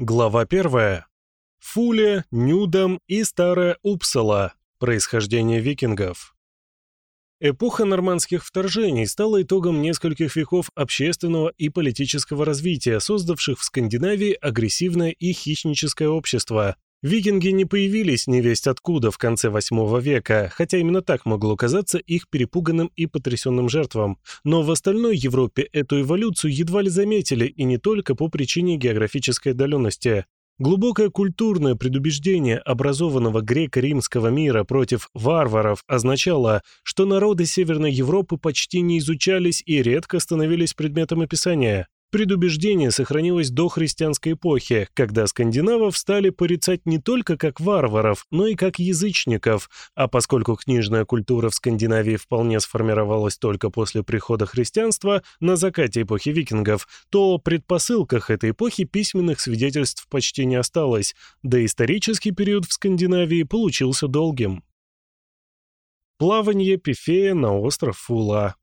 Глава 1. Фуле, Нюдам и Старая Упсала. Происхождение викингов. Эпоха нормандских вторжений стала итогом нескольких веков общественного и политического развития, создавших в Скандинавии агрессивное и хищническое общество, Викинги не появились невесть откуда в конце VIII века, хотя именно так могло казаться их перепуганным и потрясенным жертвам. Но в остальной Европе эту эволюцию едва ли заметили, и не только по причине географической отдаленности. Глубокое культурное предубеждение образованного греко-римского мира против варваров означало, что народы Северной Европы почти не изучались и редко становились предметом описания. Предубеждение сохранилось до христианской эпохи, когда скандинавов стали порицать не только как варваров, но и как язычников, а поскольку книжная культура в Скандинавии вполне сформировалась только после прихода христианства на закате эпохи викингов, то о предпосылках этой эпохи письменных свидетельств почти не осталось, да исторический период в Скандинавии получился долгим. Плавание Пифея на остров Фула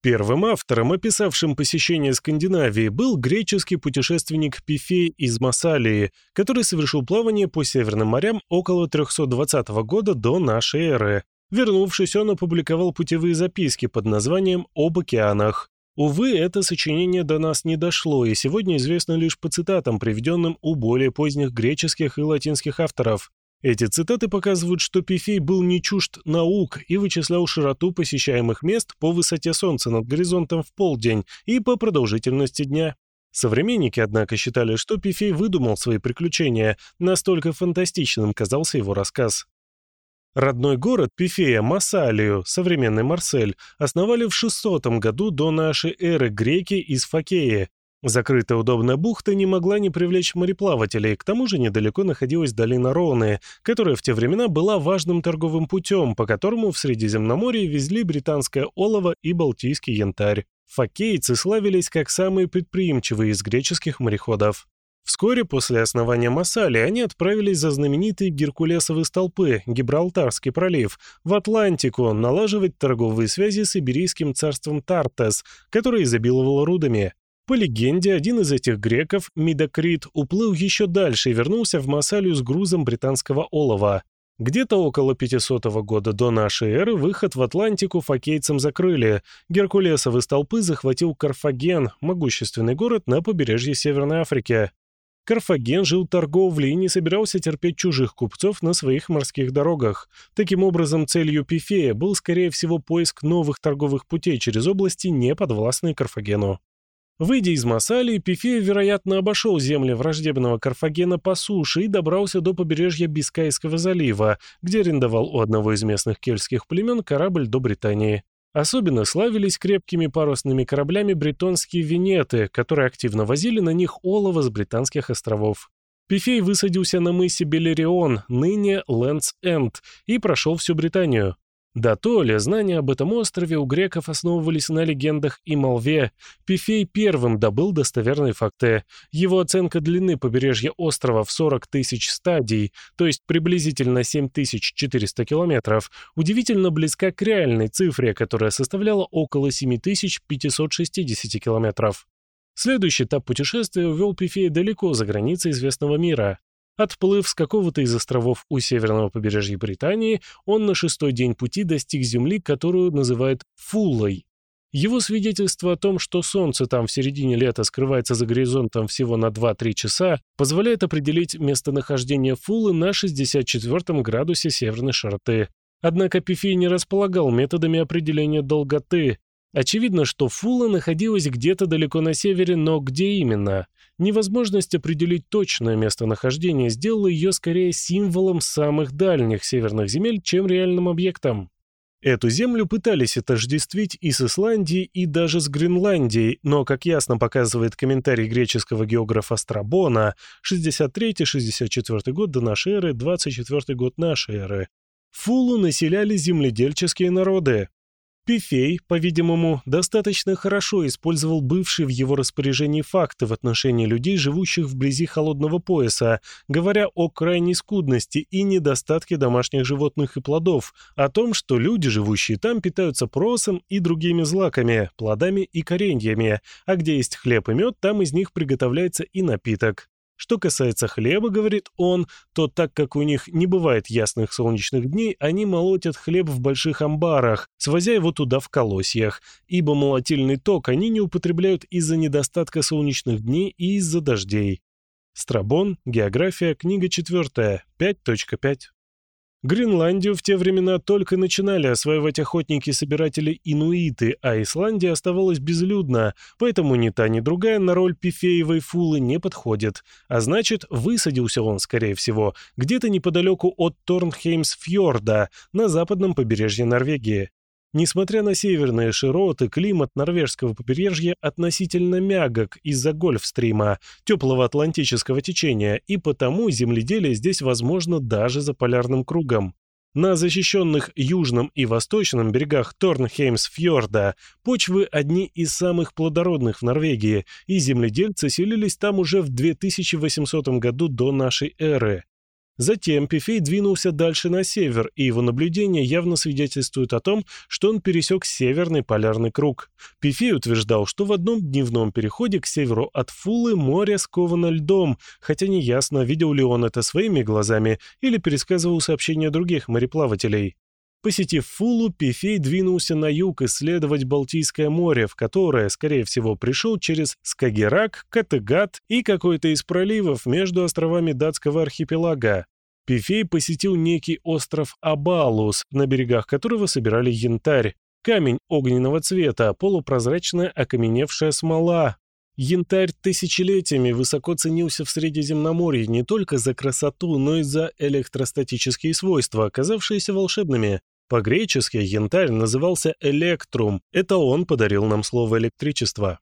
Первым автором, описавшим посещение Скандинавии, был греческий путешественник Пифей из Массалии, который совершил плавание по Северным морям около 320 года до нашей эры. Вернувшись, он опубликовал путевые записки под названием «Об океанах». Увы, это сочинение до нас не дошло, и сегодня известно лишь по цитатам, приведенным у более поздних греческих и латинских авторов. Эти цитаты показывают, что Пифей был не чужд наук и вычислял широту посещаемых мест по высоте Солнца над горизонтом в полдень и по продолжительности дня. Современники, однако, считали, что Пифей выдумал свои приключения, настолько фантастичным казался его рассказ. Родной город Пифея, Массалию, современный Марсель, основали в 600 году до нашей эры греки из Факеи, Закрытая удобная бухта не могла не привлечь мореплавателей, к тому же недалеко находилась долина Роны, которая в те времена была важным торговым путем, по которому в Средиземноморье везли британское олово и балтийский янтарь. Фокейцы славились как самые предприимчивые из греческих мореходов. Вскоре после основания Массали они отправились за знаменитые Геркулесовы столпы, Гибралтарский пролив, в Атлантику налаживать торговые связи с Иберийским царством Тартес, которое изобиловало рудами. По легенде, один из этих греков, Мидокрит, уплыл еще дальше и вернулся в Массалию с грузом британского олова. Где-то около 500 года до нашей эры выход в Атлантику фокейцам закрыли. Геркулесовы столпы захватил Карфаген, могущественный город на побережье Северной Африки. Карфаген жил торговлей и не собирался терпеть чужих купцов на своих морских дорогах. Таким образом, целью Пифея был, скорее всего, поиск новых торговых путей через области, не подвластные Карфагену. Выйдя из Массалии, Пифея, вероятно, обошел земли враждебного Карфагена по суше и добрался до побережья Бискайского залива, где арендовал у одного из местных кельтских племен корабль до Британии. Особенно славились крепкими парусными кораблями бретонские венеты, которые активно возили на них олово с британских островов. Пифей высадился на мысе Белерион, ныне Лэндс-Энд, и прошел всю Британию. Да то ли знания об этом острове у греков основывались на легендах и молве. Пифей первым добыл достоверные факты. Его оценка длины побережья острова в 40 тысяч стадий, то есть приблизительно 7400 километров, удивительно близка к реальной цифре, которая составляла около 7560 километров. Следующий этап путешествия увел Пифея далеко за границы известного мира. Отплыв с какого-то из островов у северного побережья Британии, он на шестой день пути достиг земли, которую называют Фуллой. Его свидетельство о том, что солнце там в середине лета скрывается за горизонтом всего на 2-3 часа, позволяет определить местонахождение Фулы на 64 градусе северной широты. Однако Пифей не располагал методами определения долготы. Очевидно, что Фула находилась где-то далеко на севере, но где именно? Невозможность определить точное местонахождение сделала ее скорее символом самых дальних северных земель, чем реальным объектом. Эту землю пытались отождествить и с Исландией, и даже с Гренландией, но, как ясно показывает комментарий греческого географа Страбона, 63-64 год до нашей эры, 24 год нашей эры, Фулу населяли земледельческие народы, Пифей, по-видимому, достаточно хорошо использовал бывшие в его распоряжении факты в отношении людей, живущих вблизи холодного пояса, говоря о крайней скудности и недостатке домашних животных и плодов, о том, что люди, живущие там, питаются просом и другими злаками, плодами и кореньями, а где есть хлеб и мед, там из них приготовляется и напиток. Что касается хлеба, говорит он, то так как у них не бывает ясных солнечных дней, они молотят хлеб в больших амбарах, свозя его туда в колосьях, ибо молотильный ток они не употребляют из-за недостатка солнечных дней и из-за дождей. Страбон, география, книга 4, 5.5. Гренландию в те времена только начинали осваивать охотники-собиратели-инуиты, а Исландия оставалась безлюдна, поэтому ни та, ни другая на роль пифеевой фулы не подходит. А значит, высадился он, скорее всего, где-то неподалеку от Торнхеймсфьорда, на западном побережье Норвегии. Несмотря на северные широты, климат норвежского побережья относительно мягок из-за гольфстрима, теплого атлантического течения, и потому земледелие здесь возможно даже за полярным кругом. На защищенных южном и восточном берегах Торнхеймсфьорда почвы одни из самых плодородных в Норвегии, и земледельцы селились там уже в 2800 году до нашей эры. Затем Пифей двинулся дальше на север, и его наблюдения явно свидетельствуют о том, что он пересек северный полярный круг. Пифей утверждал, что в одном дневном переходе к северу от Фулы море сковано льдом, хотя неясно, видел ли он это своими глазами или пересказывал сообщения других мореплавателей. Посетив Фулу, Пифей двинулся на юг исследовать Балтийское море, в которое, скорее всего, пришел через Скагерак, Категат и какой-то из проливов между островами датского архипелага. Пифей посетил некий остров Абалус, на берегах которого собирали янтарь. Камень огненного цвета, полупрозрачная окаменевшая смола. Янтарь тысячелетиями высоко ценился в Средиземноморье не только за красоту, но и за электростатические свойства, оказавшиеся волшебными. По-гречески янтарь назывался электрум, это он подарил нам слово электричество.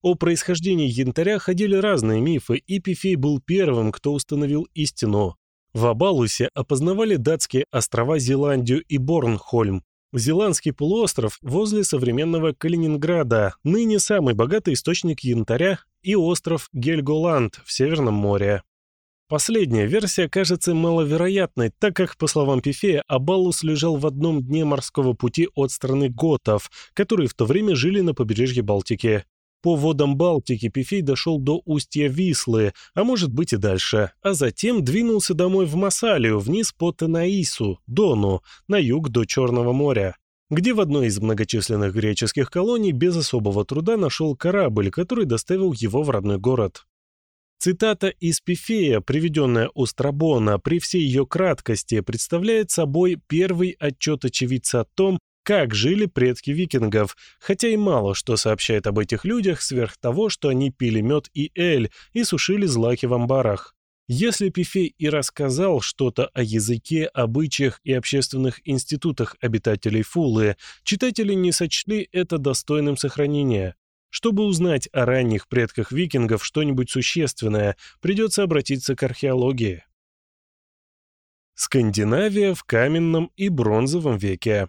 О происхождении янтаря ходили разные мифы, и Пифей был первым, кто установил истину. В Абалусе опознавали датские острова Зеландию и Борнхольм, Зеландский полуостров возле современного Калининграда, ныне самый богатый источник янтаря, и остров Гельголанд в Северном море. Последняя версия кажется маловероятной, так как, по словам Пифея, Абалус лежал в одном дне морского пути от страны готов, которые в то время жили на побережье Балтики. По водам Балтики Пифей дошел до устья Вислы, а может быть и дальше, а затем двинулся домой в Масалию, вниз по Танаису, Дону, на юг до Черного моря где в одной из многочисленных греческих колоний без особого труда нашел корабль, который доставил его в родной город. Цитата из Пифея, приведенная у Страбона, при всей ее краткости, представляет собой первый отчет очевидца о том, как жили предки викингов, хотя и мало что сообщает об этих людях сверх того, что они пили мед и эль и сушили злаки в амбарах. Если Пифей и рассказал что-то о языке, обычаях и общественных институтах обитателей Фулы, читатели не сочли это достойным сохранения. Чтобы узнать о ранних предках викингов что-нибудь существенное, придется обратиться к археологии. Скандинавия в каменном и бронзовом веке.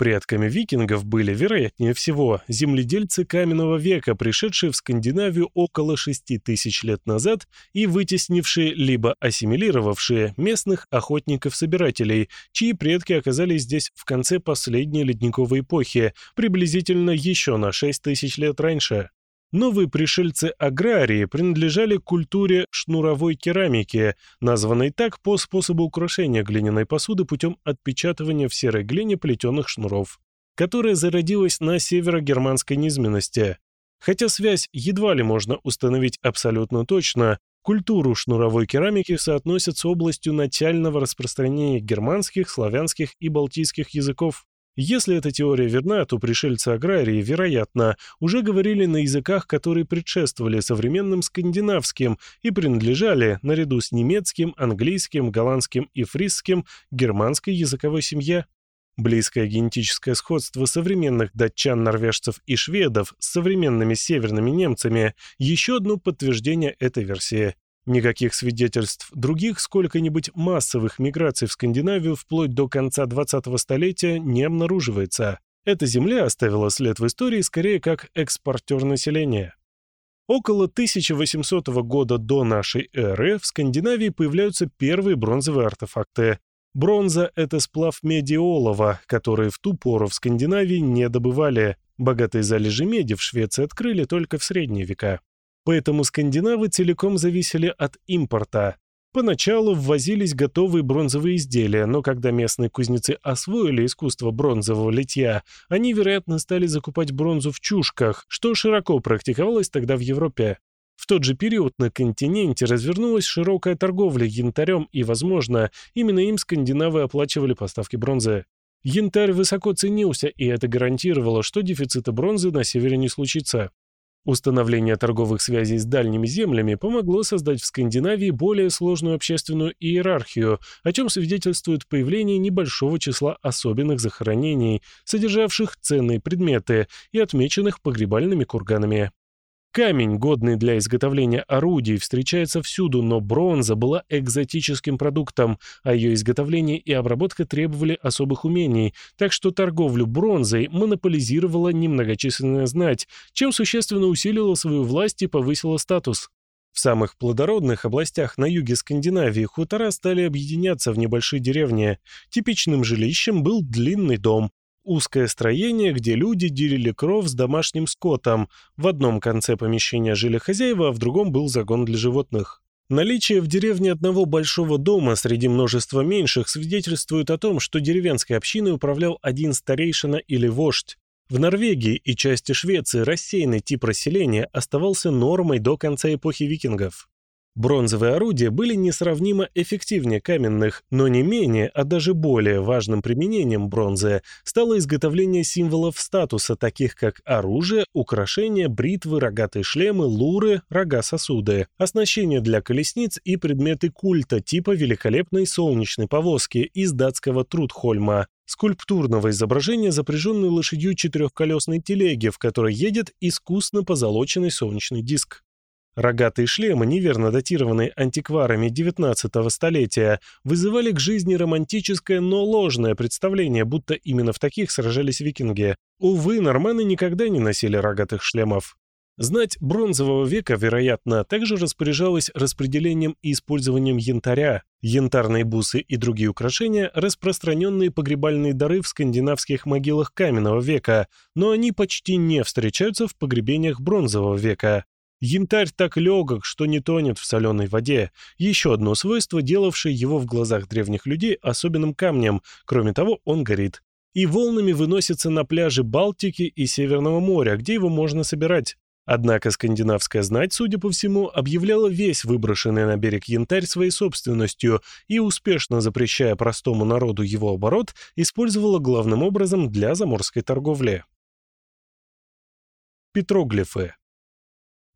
Предками викингов были, вероятнее всего, земледельцы каменного века, пришедшие в Скандинавию около 6 тысяч лет назад и вытеснившие либо ассимилировавшие местных охотников-собирателей, чьи предки оказались здесь в конце последней ледниковой эпохи, приблизительно еще на 6 тысяч лет раньше. Новые пришельцы-аграрии принадлежали культуре шнуровой керамики, названной так по способу украшения глиняной посуды путем отпечатывания в серой глине плетеных шнуров, которая зародилась на северогерманской низменности. Хотя связь едва ли можно установить абсолютно точно, культуру шнуровой керамики соотносят с областью начального распространения германских, славянских и балтийских языков. Если эта теория верна, то пришельцы аграрии, вероятно, уже говорили на языках, которые предшествовали современным скандинавским и принадлежали, наряду с немецким, английским, голландским и фрисским, германской языковой семье. Близкое генетическое сходство современных датчан, норвежцев и шведов с современными северными немцами – еще одно подтверждение этой версии. Никаких свидетельств других сколько-нибудь массовых миграций в Скандинавию вплоть до конца 20-го столетия не обнаруживается. Эта земля оставила след в истории скорее как экспортер населения. Около 1800 года до нашей эры в Скандинавии появляются первые бронзовые артефакты. Бронза – это сплав меди олова, который в ту пору в Скандинавии не добывали. Богатые залежи меди в Швеции открыли только в средние века. Поэтому скандинавы целиком зависели от импорта. Поначалу ввозились готовые бронзовые изделия, но когда местные кузнецы освоили искусство бронзового литья, они, вероятно, стали закупать бронзу в чушках, что широко практиковалось тогда в Европе. В тот же период на континенте развернулась широкая торговля янтарем, и, возможно, именно им скандинавы оплачивали поставки бронзы. Янтарь высоко ценился, и это гарантировало, что дефицита бронзы на севере не случится. Установление торговых связей с дальними землями помогло создать в Скандинавии более сложную общественную иерархию, о чем свидетельствует появление небольшого числа особенных захоронений, содержавших ценные предметы и отмеченных погребальными курганами. Камень, годный для изготовления орудий, встречается всюду, но бронза была экзотическим продуктом, а ее изготовление и обработка требовали особых умений, так что торговлю бронзой монополизировала немногочисленная знать, чем существенно усилила свою власть и повысила статус. В самых плодородных областях на юге Скандинавии хутора стали объединяться в небольшие деревни. Типичным жилищем был длинный дом, Узкое строение, где люди делили кров с домашним скотом. В одном конце помещения жили хозяева, а в другом был загон для животных. Наличие в деревне одного большого дома среди множества меньших свидетельствует о том, что деревенской общиной управлял один старейшина или вождь. В Норвегии и части Швеции рассеянный тип расселения оставался нормой до конца эпохи викингов. Бронзовые орудия были несравнимо эффективнее каменных, но не менее, а даже более важным применением бронзы стало изготовление символов статуса, таких как оружие, украшения, бритвы, рогатые шлемы, луры, рога-сосуды, оснащение для колесниц и предметы культа типа великолепной солнечной повозки из датского Трудхольма, скульптурного изображения, запряженной лошадью четырехколесной телеги, в которой едет искусно позолоченный солнечный диск. Рогатые шлемы, неверно датированные антикварами XIX столетия, вызывали к жизни романтическое, но ложное представление, будто именно в таких сражались викинги. Увы, норманы никогда не носили рогатых шлемов. Знать бронзового века, вероятно, также распоряжалась распределением и использованием янтаря. Янтарные бусы и другие украшения – распространенные погребальные дары в скандинавских могилах каменного века, но они почти не встречаются в погребениях бронзового века. Янтарь так легок, что не тонет в соленой воде. Еще одно свойство, делавшее его в глазах древних людей особенным камнем. Кроме того, он горит. И волнами выносится на пляжи Балтики и Северного моря, где его можно собирать. Однако скандинавская знать, судя по всему, объявляла весь выброшенный на берег янтарь своей собственностью и, успешно запрещая простому народу его оборот, использовала главным образом для заморской торговли. Петроглифы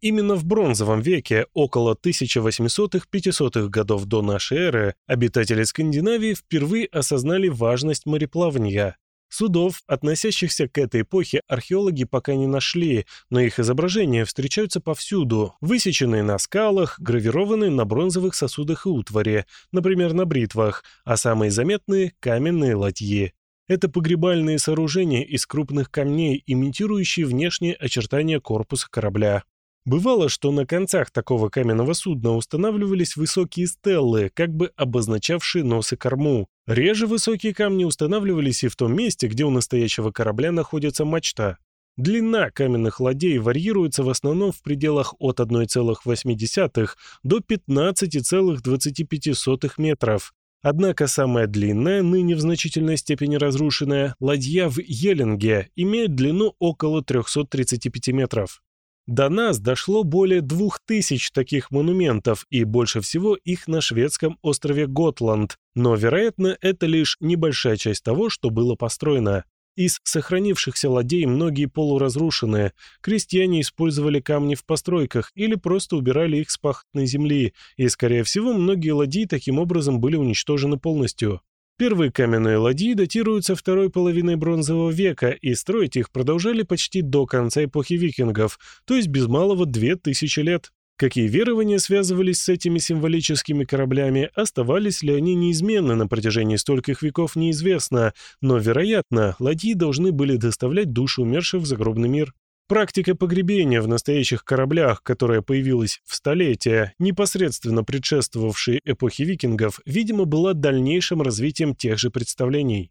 Именно в бронзовом веке, около 1800-500-х годов до нашей эры, обитатели Скандинавии впервые осознали важность мореплавания. Судов, относящихся к этой эпохе, археологи пока не нашли, но их изображения встречаются повсюду, высеченные на скалах, гравированные на бронзовых сосудах и утваре, например, на бритвах, а самые заметные – каменные ладьи. Это погребальные сооружения из крупных камней, имитирующие внешние очертания корпуса корабля. Бывало, что на концах такого каменного судна устанавливались высокие стеллы, как бы обозначавшие нос и корму. Реже высокие камни устанавливались и в том месте, где у настоящего корабля находится мачта. Длина каменных ладей варьируется в основном в пределах от 1,8 до 15,25 метров. Однако самая длинная, ныне в значительной степени разрушенная, ладья в Елинге имеет длину около 335 метров. До нас дошло более двух тысяч таких монументов, и больше всего их на шведском острове Готланд, но, вероятно, это лишь небольшая часть того, что было построено. Из сохранившихся ладей многие полуразрушенные. Крестьяне использовали камни в постройках или просто убирали их с пахотной земли, и, скорее всего, многие ладьи таким образом были уничтожены полностью. Первые каменные ладьи датируются второй половиной бронзового века, и строить их продолжали почти до конца эпохи викингов, то есть без малого две тысячи лет. Какие верования связывались с этими символическими кораблями, оставались ли они неизменны на протяжении стольких веков, неизвестно, но, вероятно, ладьи должны были доставлять души умерших в загробный мир. Практика погребения в настоящих кораблях, которая появилась в столетия, непосредственно предшествовавшей эпохе викингов, видимо, была дальнейшим развитием тех же представлений.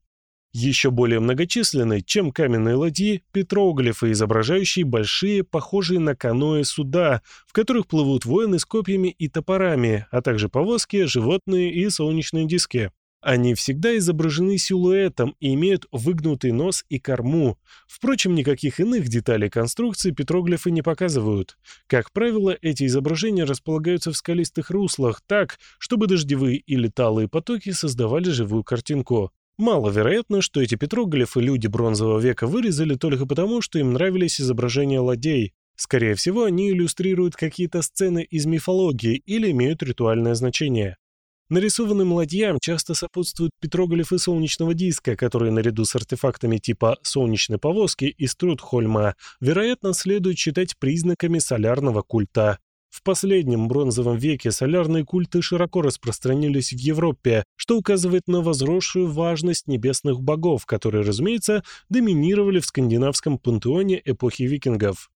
Еще более многочисленны, чем каменные ладьи, петроглифы, изображающие большие, похожие на каноэ суда, в которых плывут воины с копьями и топорами, а также повозки, животные и солнечные диски. Они всегда изображены силуэтом и имеют выгнутый нос и корму. Впрочем, никаких иных деталей конструкции петроглифы не показывают. Как правило, эти изображения располагаются в скалистых руслах так, чтобы дождевые или талые потоки создавали живую картинку. Маловероятно, что эти петроглифы люди бронзового века вырезали только потому, что им нравились изображения ладей. Скорее всего, они иллюстрируют какие-то сцены из мифологии или имеют ритуальное значение. Нарисованным ладьям часто сопутствуют петроглифы солнечного диска, которые наряду с артефактами типа солнечной повозки из Трудхольма, вероятно, следует считать признаками солярного культа. В последнем бронзовом веке солярные культы широко распространились в Европе, что указывает на возросшую важность небесных богов, которые, разумеется, доминировали в скандинавском пантеоне эпохи викингов.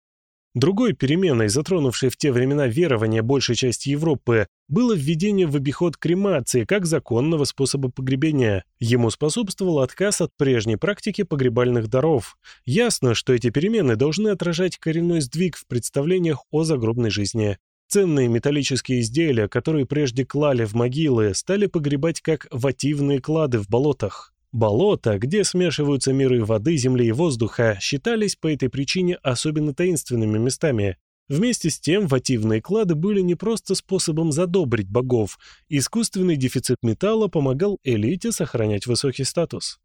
Другой переменой, затронувшей в те времена верования большей части Европы, было введение в обиход кремации как законного способа погребения. Ему способствовал отказ от прежней практики погребальных даров. Ясно, что эти перемены должны отражать коренной сдвиг в представлениях о загробной жизни. Ценные металлические изделия, которые прежде клали в могилы, стали погребать как вативные клады в болотах. Болота, где смешиваются миры воды, земли и воздуха, считались по этой причине особенно таинственными местами. Вместе с тем, вативные клады были не просто способом задобрить богов. Искусственный дефицит металла помогал элите сохранять высокий статус.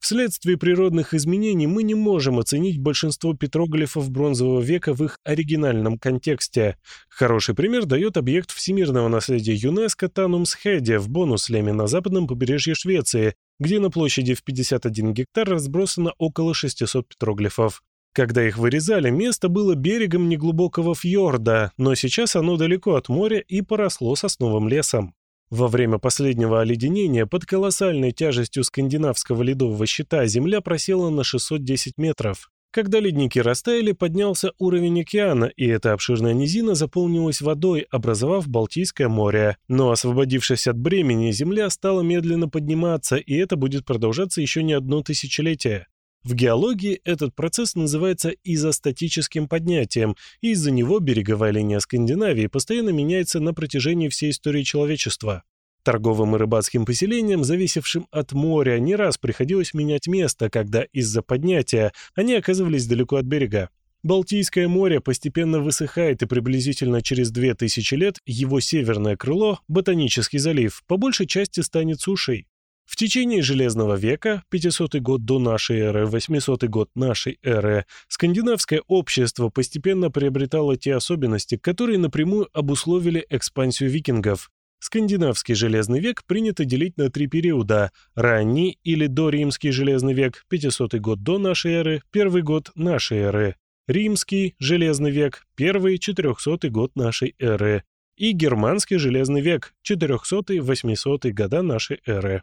Вследствие природных изменений мы не можем оценить большинство петроглифов бронзового века в их оригинальном контексте. Хороший пример дает объект всемирного наследия ЮНЕСКО Танумсхеде в Бонуслеме на западном побережье Швеции, где на площади в 51 гектар разбросано около 600 петроглифов. Когда их вырезали, место было берегом неглубокого фьорда, но сейчас оно далеко от моря и поросло сосновым лесом. Во время последнего оледенения под колоссальной тяжестью скандинавского ледового щита земля просела на 610 метров. Когда ледники растаяли, поднялся уровень океана, и эта обширная низина заполнилась водой, образовав Балтийское море. Но освободившись от бремени, земля стала медленно подниматься, и это будет продолжаться еще не одно тысячелетие. В геологии этот процесс называется изостатическим поднятием, и из-за него береговая линия Скандинавии постоянно меняется на протяжении всей истории человечества. Торговым и рыбацким поселениям, зависевшим от моря, не раз приходилось менять место, когда из-за поднятия они оказывались далеко от берега. Балтийское море постепенно высыхает, и приблизительно через 2000 лет его северное крыло, Ботанический залив, по большей части станет сушей. В течение Железного века, 500 год до нашей эры, 800 год нашей эры, скандинавское общество постепенно приобретало те особенности, которые напрямую обусловили экспансию викингов. Скандинавский железный век принято делить на три периода. Ранний или доримский железный век, 500 год до нашей эры, первый год нашей эры. Римский железный век, первый 400 год нашей эры. И германский железный век, 400-800 года нашей эры.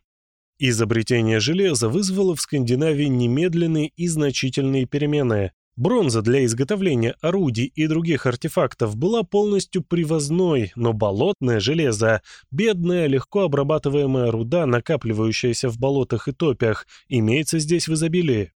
Изобретение железа вызвало в Скандинавии немедленные и значительные перемены. Бронза для изготовления орудий и других артефактов была полностью привозной, но болотное железо, бедная, легко обрабатываемая руда, накапливающаяся в болотах и топях, имеется здесь в изобилии.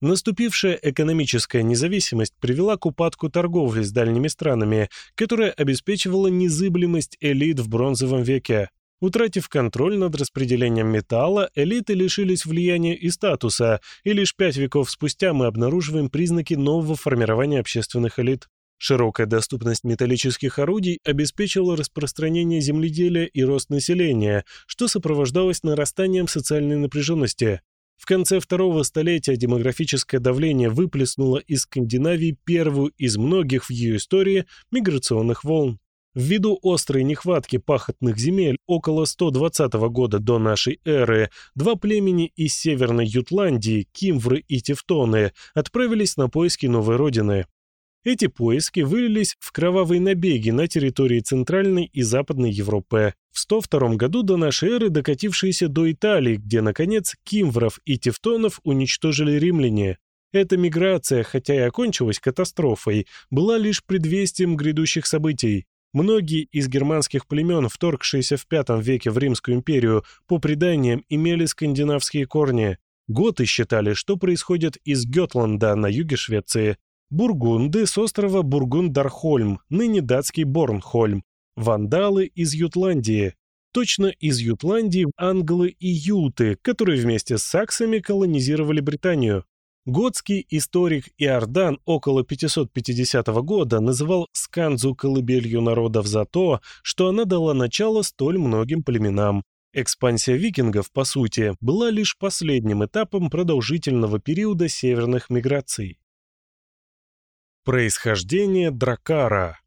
Наступившая экономическая независимость привела к упадку торговли с дальними странами, которая обеспечивала незыблемость элит в бронзовом веке. Утратив контроль над распределением металла, элиты лишились влияния и статуса, и лишь пять веков спустя мы обнаруживаем признаки нового формирования общественных элит. Широкая доступность металлических орудий обеспечила распространение земледелия и рост населения, что сопровождалось нарастанием социальной напряженности. В конце второго столетия демографическое давление выплеснуло из Скандинавии первую из многих в ее истории миграционных волн. Ввиду острой нехватки пахотных земель около 120 года до нашей эры, два племени из Северной Ютландии, Кимвры и Тевтоны, отправились на поиски новой родины. Эти поиски вылились в кровавые набеги на территории Центральной и Западной Европы. В 102 году до нашей эры докатившиеся до Италии, где, наконец, кимвров и тевтонов уничтожили римляне. Эта миграция, хотя и окончилась катастрофой, была лишь предвестием грядущих событий. Многие из германских племен, вторгшиеся в V веке в Римскую империю, по преданиям имели скандинавские корни. Готы считали, что происходит из Гетланда на юге Швеции, бургунды с острова Бургундархольм, ныне датский Борнхольм, вандалы из Ютландии, точно из Ютландии англы и юты, которые вместе с саксами колонизировали Британию. Готский историк Иордан около 550 года называл Сканзу колыбелью народов за то, что она дала начало столь многим племенам. Экспансия викингов, по сути, была лишь последним этапом продолжительного периода северных миграций. Происхождение Дракара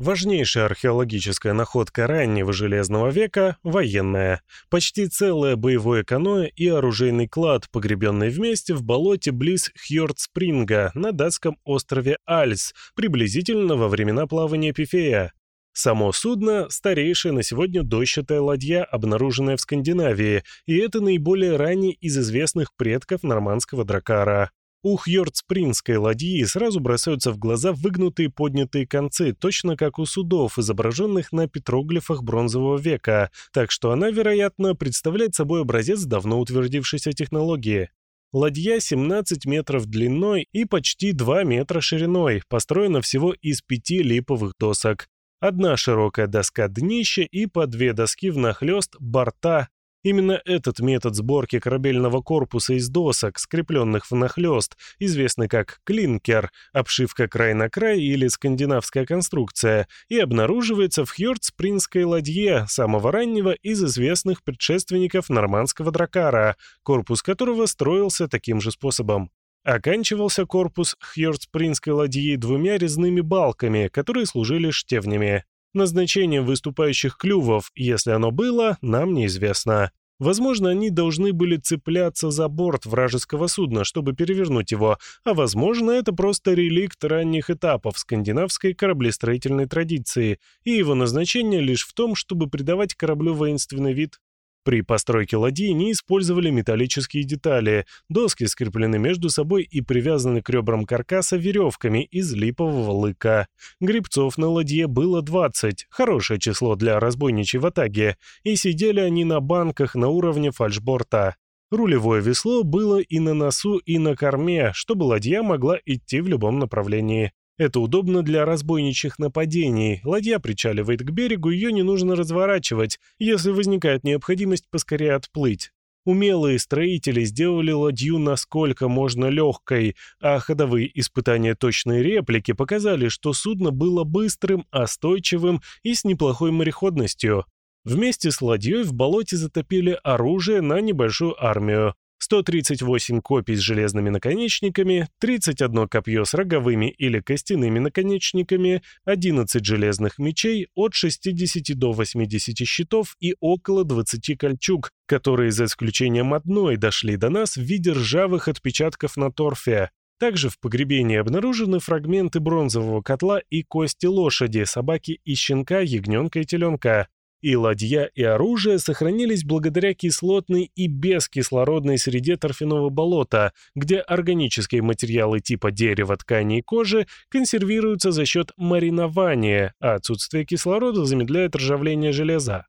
Важнейшая археологическая находка раннего Железного века – военная. Почти целое боевое каноэ и оружейный клад, погребенный вместе в болоте близ Хьордспринга на датском острове Альс, приблизительно во времена плавания Пифея. Само судно – старейшая на сегодня дощатая ладья, обнаруженная в Скандинавии, и это наиболее ранний из известных предков нормандского дракара. У Хьордспринской ладьи сразу бросаются в глаза выгнутые поднятые концы, точно как у судов, изображенных на петроглифах бронзового века, так что она, вероятно, представляет собой образец давно утвердившейся технологии. Ладья 17 метров длиной и почти 2 метра шириной, построена всего из пяти липовых досок. Одна широкая доска днища и по две доски внахлёст борта. Именно этот метод сборки корабельного корпуса из досок, скрепленных внахлёст, известный как клинкер, обшивка край на край или скандинавская конструкция, и обнаруживается в Хьордспринской ладье, самого раннего из известных предшественников нормандского дракара, корпус которого строился таким же способом. Оканчивался корпус Хьордспринской ладьи двумя резными балками, которые служили штевнями. Назначение выступающих клювов, если оно было, нам неизвестно. Возможно, они должны были цепляться за борт вражеского судна, чтобы перевернуть его, а возможно, это просто реликт ранних этапов скандинавской кораблестроительной традиции, и его назначение лишь в том, чтобы придавать кораблю воинственный вид. При постройке ладьи не использовали металлические детали, доски скреплены между собой и привязаны к ребрам каркаса веревками из липового лыка. Грибцов на ладье было 20, хорошее число для разбойничьей ватаги, и сидели они на банках на уровне фальшборта. Рулевое весло было и на носу, и на корме, чтобы ладья могла идти в любом направлении. Это удобно для разбойничьих нападений. Ладья причаливает к берегу, ее не нужно разворачивать, если возникает необходимость поскорее отплыть. Умелые строители сделали ладью насколько можно легкой, а ходовые испытания точной реплики показали, что судно было быстрым, остойчивым и с неплохой мореходностью. Вместе с ладьей в болоте затопили оружие на небольшую армию. 138 копий с железными наконечниками, 31 копье с роговыми или костяными наконечниками, 11 железных мечей, от 60 до 80 щитов и около 20 кольчуг, которые за исключением одной дошли до нас в виде ржавых отпечатков на торфе. Также в погребении обнаружены фрагменты бронзового котла и кости лошади, собаки и щенка, ягненка и теленка. И ладья, и оружие сохранились благодаря кислотной и бескислородной среде торфяного болота, где органические материалы типа дерева, ткани и кожи консервируются за счет маринования, а отсутствие кислорода замедляет ржавление железа.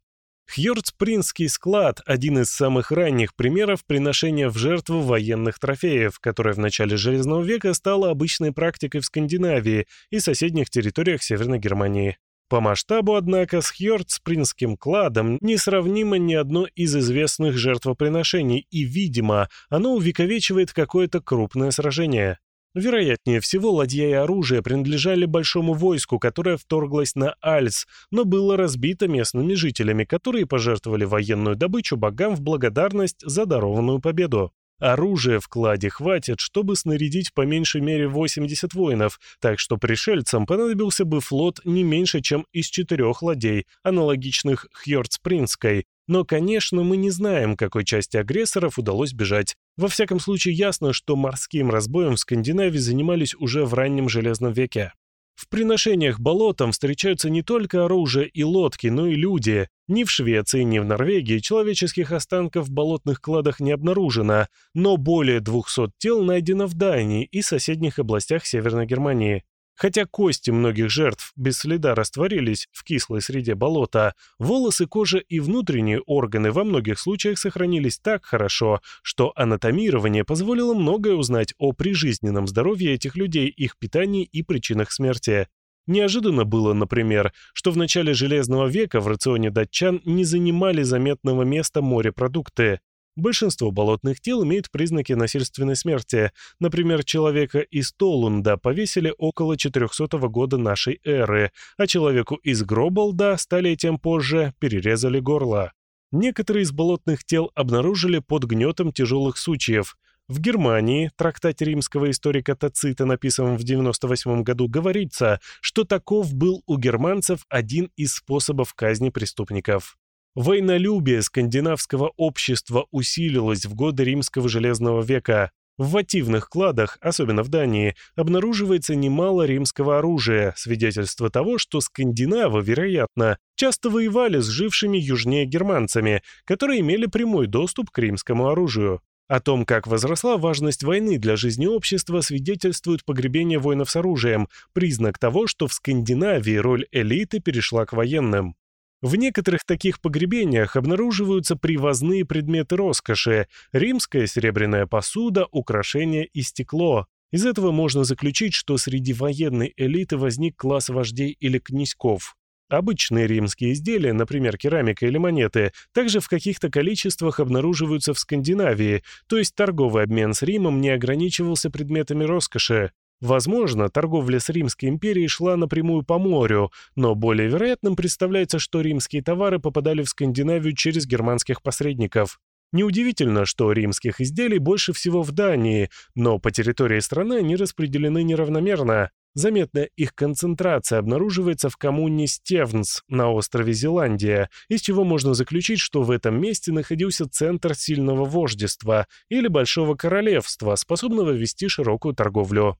Хьордспринский склад – один из самых ранних примеров приношения в жертву военных трофеев, которое в начале Железного века стало обычной практикой в Скандинавии и соседних территориях Северной Германии. По масштабу, однако, с Хьордспринским кладом несравнимо ни одно из известных жертвоприношений, и, видимо, оно увековечивает какое-то крупное сражение. Вероятнее всего, ладья и оружие принадлежали большому войску, которое вторглось на Альс, но было разбито местными жителями, которые пожертвовали военную добычу богам в благодарность за дарованную победу. Оружия в кладе хватит, чтобы снарядить по меньшей мере 80 воинов, так что пришельцам понадобился бы флот не меньше, чем из четырех ладей, аналогичных Хьордспринской. Но, конечно, мы не знаем, какой части агрессоров удалось бежать. Во всяком случае, ясно, что морским разбоем в Скандинавии занимались уже в раннем Железном веке. В приношениях болотам встречаются не только оружие и лодки, но и люди. Ни в Швеции, ни в Норвегии человеческих останков в болотных кладах не обнаружено, но более 200 тел найдено в Дании и соседних областях Северной Германии. Хотя кости многих жертв без следа растворились в кислой среде болота, волосы, кожа и внутренние органы во многих случаях сохранились так хорошо, что анатомирование позволило многое узнать о прижизненном здоровье этих людей, их питании и причинах смерти. Неожиданно было, например, что в начале Железного века в рационе датчан не занимали заметного места морепродукты. Большинство болотных тел имеют признаки насильственной смерти. Например, человека из Толунда повесили около 400 года нашей эры, а человеку из Гроболда столетием позже перерезали горло. Некоторые из болотных тел обнаружили под гнетом тяжелых сучьев. В Германии, трактате римского историка Тацита, написанном в 98 году, говорится, что таков был у германцев один из способов казни преступников. Войнолюбие скандинавского общества усилилось в годы римского железного века. В вативных кладах, особенно в Дании, обнаруживается немало римского оружия, свидетельство того, что скандинавы, вероятно, часто воевали с жившими южнее германцами, которые имели прямой доступ к римскому оружию. О том, как возросла важность войны для жизни общества, свидетельствует погребение воинов с оружием, признак того, что в Скандинавии роль элиты перешла к военным. В некоторых таких погребениях обнаруживаются привозные предметы роскоши, римская серебряная посуда, украшения и стекло. Из этого можно заключить, что среди военной элиты возник класс вождей или князьков. Обычные римские изделия, например, керамика или монеты, также в каких-то количествах обнаруживаются в Скандинавии, то есть торговый обмен с Римом не ограничивался предметами роскоши. Возможно, торговля с Римской империей шла напрямую по морю, но более вероятным представляется, что римские товары попадали в Скандинавию через германских посредников. Неудивительно, что римских изделий больше всего в Дании, но по территории страны они распределены неравномерно. Заметная их концентрация обнаруживается в коммуне Стевнс на острове Зеландия, из чего можно заключить, что в этом месте находился центр сильного вождества или большого королевства, способного вести широкую торговлю.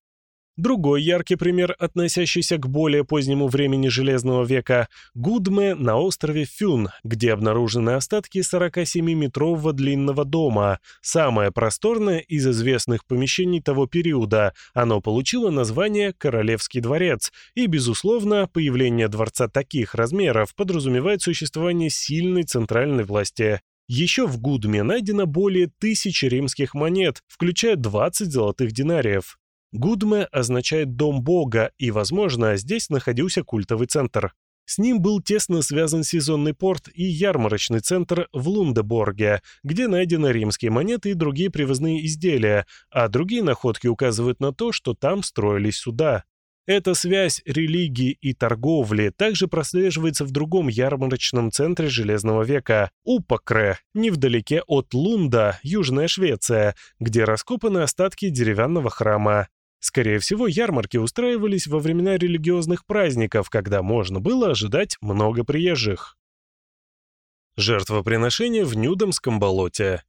Другой яркий пример, относящийся к более позднему времени Железного века – Гудме на острове Фюн, где обнаружены остатки 47-метрового длинного дома, самое просторное из известных помещений того периода. Оно получило название «Королевский дворец», и, безусловно, появление дворца таких размеров подразумевает существование сильной центральной власти. Еще в Гудме найдено более тысячи римских монет, включая 20 золотых динариев. Гудме означает «дом бога», и, возможно, здесь находился культовый центр. С ним был тесно связан сезонный порт и ярмарочный центр в Лундеборге, где найдены римские монеты и другие привозные изделия, а другие находки указывают на то, что там строились суда. Эта связь религии и торговли также прослеживается в другом ярмарочном центре Железного века – Упакре, невдалеке от Лунда, Южная Швеция, где раскопаны остатки деревянного храма. Скорее всего, ярмарки устраивались во времена религиозных праздников, когда можно было ожидать много приезжих. Жертвоприношение в Нюдомском болоте.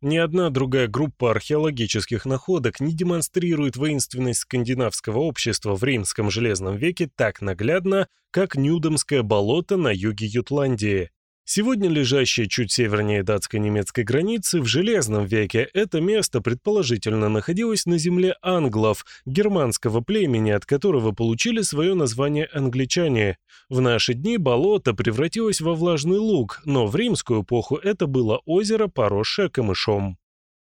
Ни одна другая группа археологических находок не демонстрирует воинственность скандинавского общества в римском железном веке так наглядно, как Нюдомское болото на юге Ютландии. Сегодня лежащее чуть севернее датско-немецкой границы, в Железном веке это место предположительно находилось на земле англов, германского племени, от которого получили свое название англичане. В наши дни болото превратилось во влажный луг, но в римскую эпоху это было озеро, поросшее камышом.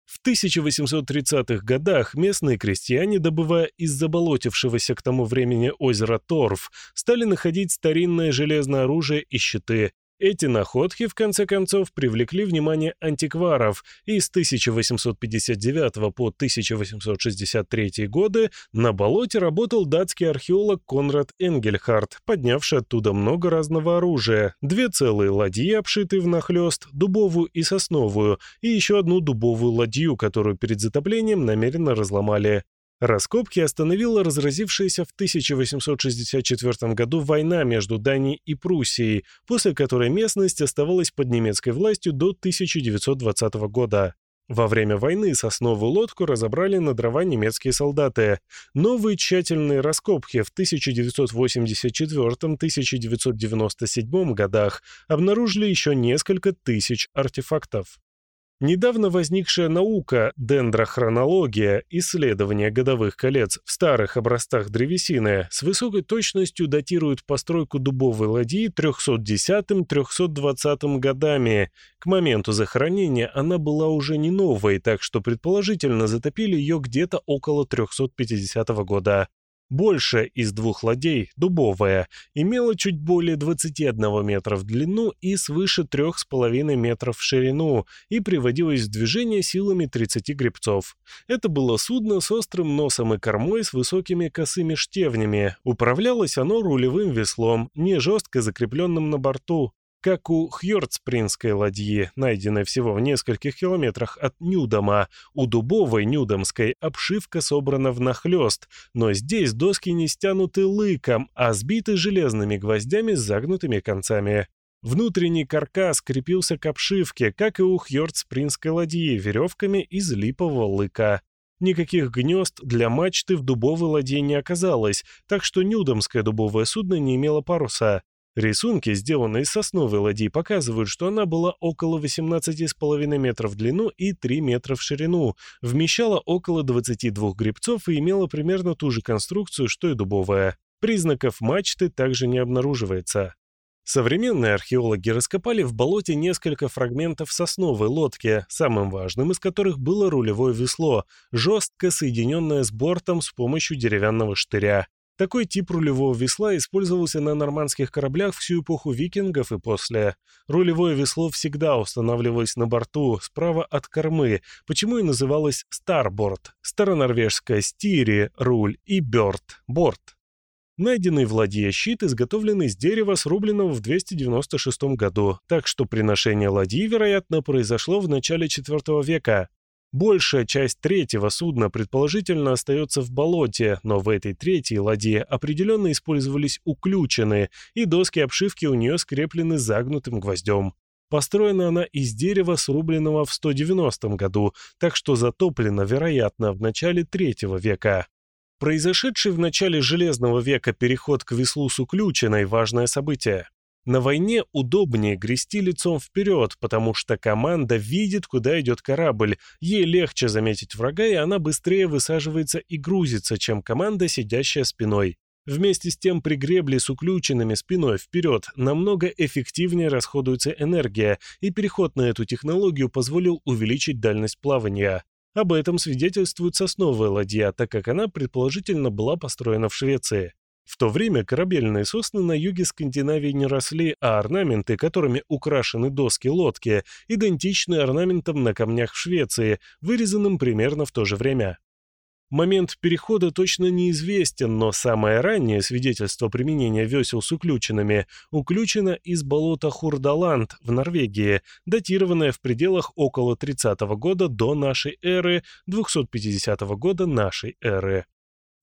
В 1830-х годах местные крестьяне, добывая из заболотившегося к тому времени озера Торф, стали находить старинное железное оружие и щиты. Эти находки, в конце концов, привлекли внимание антикваров, и с 1859 по 1863 годы на болоте работал датский археолог Конрад Энгельхард, поднявший оттуда много разного оружия, две целые ладьи, обшитые внахлёст, дубовую и сосновую, и еще одну дубовую ладью, которую перед затоплением намеренно разломали. Раскопки остановила разразившаяся в 1864 году война между Данией и Пруссией, после которой местность оставалась под немецкой властью до 1920 года. Во время войны сосновую лодку разобрали на дрова немецкие солдаты. Новые тщательные раскопки в 1984-1997 годах обнаружили еще несколько тысяч артефактов. Недавно возникшая наука дендрохронология, исследование годовых колец в старых образцах древесины, с высокой точностью датирует постройку дубовой ладьи 310-320 годами. К моменту захоронения она была уже не новой, так что предположительно затопили ее где-то около 350 года. Большая из двух ладей, дубовая, имела чуть более 21 метра в длину и свыше 3,5 метров в ширину и приводилась в движение силами 30 гребцов. Это было судно с острым носом и кормой с высокими косыми штевнями. Управлялось оно рулевым веслом, не жестко закрепленным на борту как у Хьордспринской ладьи, найденной всего в нескольких километрах от Нюдома. У дубовой Нюдомской обшивка собрана внахлёст, но здесь доски не стянуты лыком, а сбиты железными гвоздями с загнутыми концами. Внутренний каркас крепился к обшивке, как и у Хьордспринской ладьи, веревками из липового лыка. Никаких гнезд для мачты в дубовой ладье не оказалось, так что Нюдомское дубовое судно не имело паруса. Рисунки, сделанные из сосновой ладьи, показывают, что она была около 18,5 метров в длину и 3 метра в ширину, вмещала около 22 грибцов и имела примерно ту же конструкцию, что и дубовая. Признаков мачты также не обнаруживается. Современные археологи раскопали в болоте несколько фрагментов сосновой лодки, самым важным из которых было рулевое весло, жестко соединенное с бортом с помощью деревянного штыря. Такой тип рулевого весла использовался на нормандских кораблях всю эпоху викингов и после. Рулевое весло всегда устанавливалось на борту, справа от кормы, почему и называлось старборд, старонорвежское стири, руль и бёрд, борт. Найденный в ладье щит изготовлен из дерева, срубленного в 296 году, так что приношение ладьи, вероятно, произошло в начале IV века. Большая часть третьего судна предположительно остается в болоте, но в этой третьей ладье определенно использовались уключены, и доски обшивки у нее скреплены загнутым гвоздем. Построена она из дерева, срубленного в 190 году, так что затоплена, вероятно, в начале третьего века. Произошедший в начале Железного века переход к веслу с уключенной – важное событие. На войне удобнее грести лицом вперед, потому что команда видит, куда идет корабль, ей легче заметить врага, и она быстрее высаживается и грузится, чем команда, сидящая спиной. Вместе с тем при гребле с уключенными спиной вперед намного эффективнее расходуется энергия, и переход на эту технологию позволил увеличить дальность плавания. Об этом свидетельствует сосновая ладья, так как она предположительно была построена в Швеции. В то время корабельные сосны на юге Скандинавии не росли, а орнаменты, которыми украшены доски лодки, идентичны орнаментам на камнях в Швеции, вырезанным примерно в то же время. Момент перехода точно неизвестен, но самое раннее свидетельство применения весел с уключенными уключено из болота Хурдаланд в Норвегии, датированное в пределах около 30 года до нашей эры, 250 года нашей эры.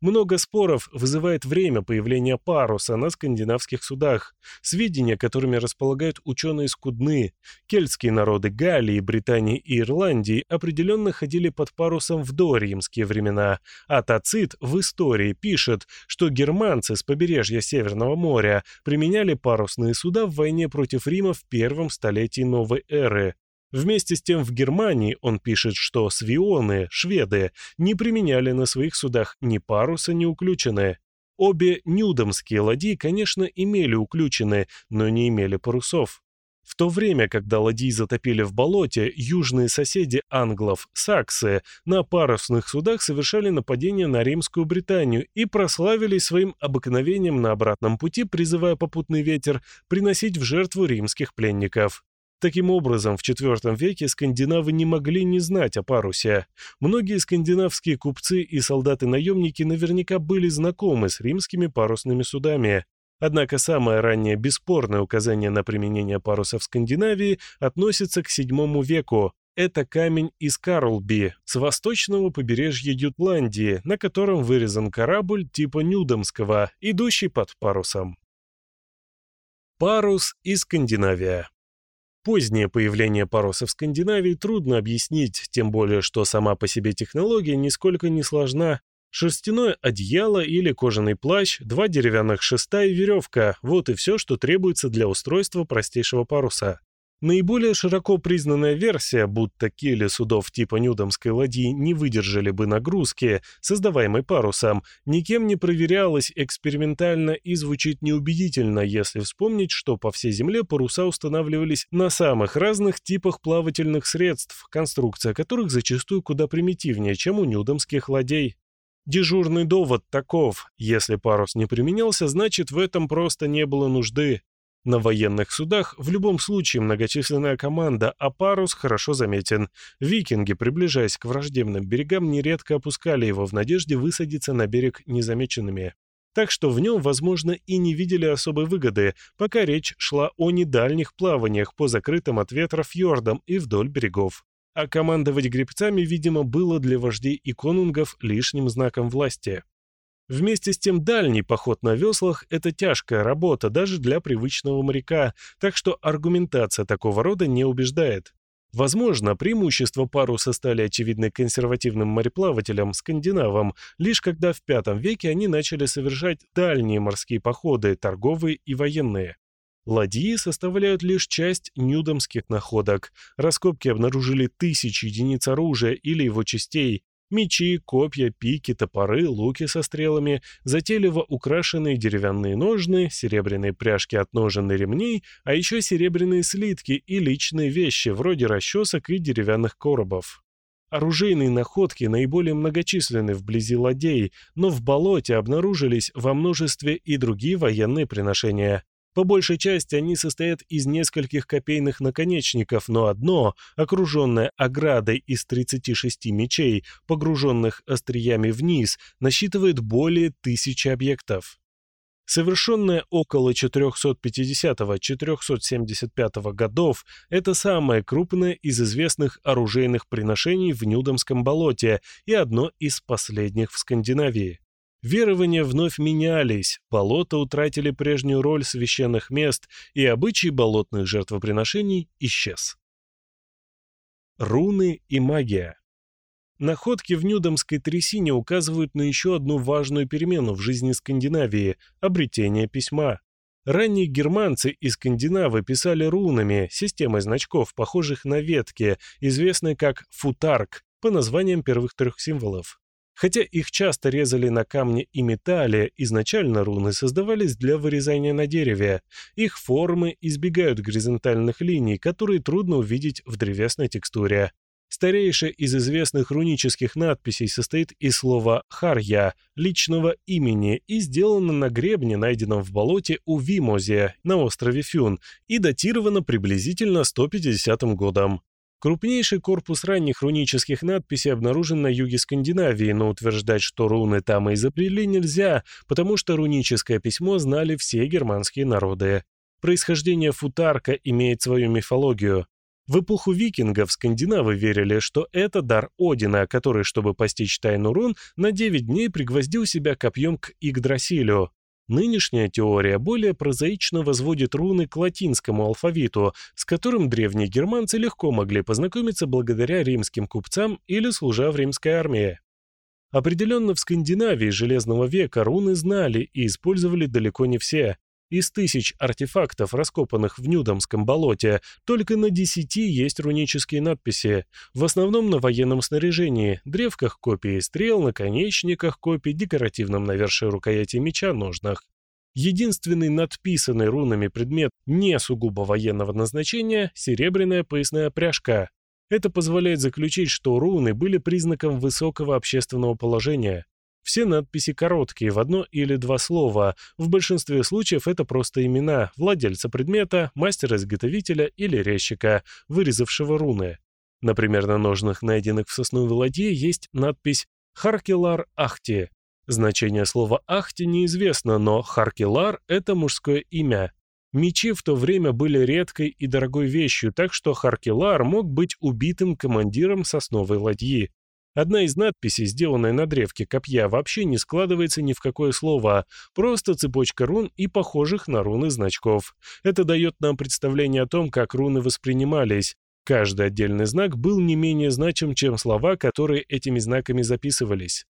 Много споров вызывает время появления паруса на скандинавских судах. Сведения, которыми располагают ученые скудны. Кельтские народы Галлии, Британии и Ирландии определенно ходили под парусом в доримские времена, а Тацит в истории пишет, что германцы с побережья Северного моря применяли парусные суда в войне против Рима в первом столетии новой эры. Вместе с тем в Германии он пишет, что свионы, шведы, не применяли на своих судах ни паруса, ни уключенные. Обе нюдомские ладьи, конечно, имели уключенные, но не имели парусов. В то время, когда ладьи затопили в болоте, южные соседи англов, саксы, на парусных судах совершали нападение на римскую Британию и прославились своим обыкновением на обратном пути, призывая попутный ветер приносить в жертву римских пленников. Таким образом, в IV веке скандинавы не могли не знать о парусе. Многие скандинавские купцы и солдаты-наемники наверняка были знакомы с римскими парусными судами. Однако самое раннее бесспорное указание на применение паруса в Скандинавии относится к VII веку. Это камень из Карлби, с восточного побережья Ютландии, на котором вырезан корабль типа Нюдомского, идущий под парусом. Парус и Скандинавия Позднее появление паруса в Скандинавии трудно объяснить, тем более, что сама по себе технология нисколько не сложна. Шерстяное одеяло или кожаный плащ, два деревянных шеста и веревка – вот и все, что требуется для устройства простейшего паруса. Наиболее широко признанная версия, будто кели судов типа Нюдомской ладьи не выдержали бы нагрузки, создаваемой парусом, никем не проверялась экспериментально и звучит неубедительно, если вспомнить, что по всей Земле паруса устанавливались на самых разных типах плавательных средств, конструкция которых зачастую куда примитивнее, чем у Нюдомских ладей. Дежурный довод таков, если парус не применялся, значит в этом просто не было нужды. На военных судах в любом случае многочисленная команда, а парус хорошо заметен. Викинги, приближаясь к враждебным берегам, нередко опускали его в надежде высадиться на берег незамеченными. Так что в нем, возможно, и не видели особой выгоды, пока речь шла о недальних плаваниях по закрытым от ветра фьордам и вдоль берегов. А командовать гребцами, видимо, было для вождей и конунгов лишним знаком власти. Вместе с тем дальний поход на веслах – это тяжкая работа даже для привычного моряка, так что аргументация такого рода не убеждает. Возможно, преимущества паруса стали очевидны консервативным мореплавателям, скандинавам, лишь когда в V веке они начали совершать дальние морские походы, торговые и военные. Ладьи составляют лишь часть нюдомских находок. Раскопки обнаружили тысячи единиц оружия или его частей, Мечи, копья, пики, топоры, луки со стрелами, затейливо украшенные деревянные ножны, серебряные пряжки от ножен и ремней, а еще серебряные слитки и личные вещи, вроде расчесок и деревянных коробов. Оружейные находки наиболее многочисленны вблизи ладей, но в болоте обнаружились во множестве и другие военные приношения. По большей части они состоят из нескольких копейных наконечников, но одно, окруженное оградой из 36 мечей, погруженных остриями вниз, насчитывает более тысячи объектов. Совершенное около 450-475 годов, это самое крупное из известных оружейных приношений в Нюдомском болоте и одно из последних в Скандинавии. Верования вновь менялись, болота утратили прежнюю роль священных мест, и обычай болотных жертвоприношений исчез. Руны и магия Находки в Нюдомской трясине указывают на еще одну важную перемену в жизни Скандинавии – обретение письма. Ранние германцы и скандинавы писали рунами, системой значков, похожих на ветки, известной как футарк, по названиям первых трех символов. Хотя их часто резали на камне и металле, изначально руны создавались для вырезания на дереве. Их формы избегают горизонтальных линий, которые трудно увидеть в древесной текстуре. Старейшая из известных рунических надписей состоит из слова «харья» — личного имени и сделана на гребне, найденном в болоте у Вимозия на острове Фюн, и датирована приблизительно 150 годом. Крупнейший корпус ранних рунических надписей обнаружен на юге Скандинавии, но утверждать, что руны там и изобрели нельзя, потому что руническое письмо знали все германские народы. Происхождение футарка имеет свою мифологию. В эпоху викингов скандинавы верили, что это дар Одина, который, чтобы постичь тайну рун, на 9 дней пригвоздил себя копьем к Игдрасилю. Нынешняя теория более прозаично возводит руны к латинскому алфавиту, с которым древние германцы легко могли познакомиться благодаря римским купцам или служа в римской армии. Определенно в Скандинавии Железного века руны знали и использовали далеко не все. Из тысяч артефактов, раскопанных в Нюдомском болоте, только на десяти есть рунические надписи, в основном на военном снаряжении, древках копий стрел, наконечниках копий, декоративном навершии рукояти меча, ножнах. Единственный надписанный рунами предмет не сугубо военного назначения – серебряная поясная пряжка. Это позволяет заключить, что руны были признаком высокого общественного положения. Все надписи короткие, в одно или два слова. В большинстве случаев это просто имена владельца предмета, мастера-изготовителя или резчика, вырезавшего руны. Например, на ножнах, найденных в сосновой ладье, есть надпись «Харкелар Ахти». Значение слова «ахти» неизвестно, но «Харкелар» — это мужское имя. Мечи в то время были редкой и дорогой вещью, так что Харкелар мог быть убитым командиром сосновой ладьи. Одна из надписей, сделанная на древке копья, вообще не складывается ни в какое слово, просто цепочка рун и похожих на руны значков. Это дает нам представление о том, как руны воспринимались. Каждый отдельный знак был не менее значим, чем слова, которые этими знаками записывались.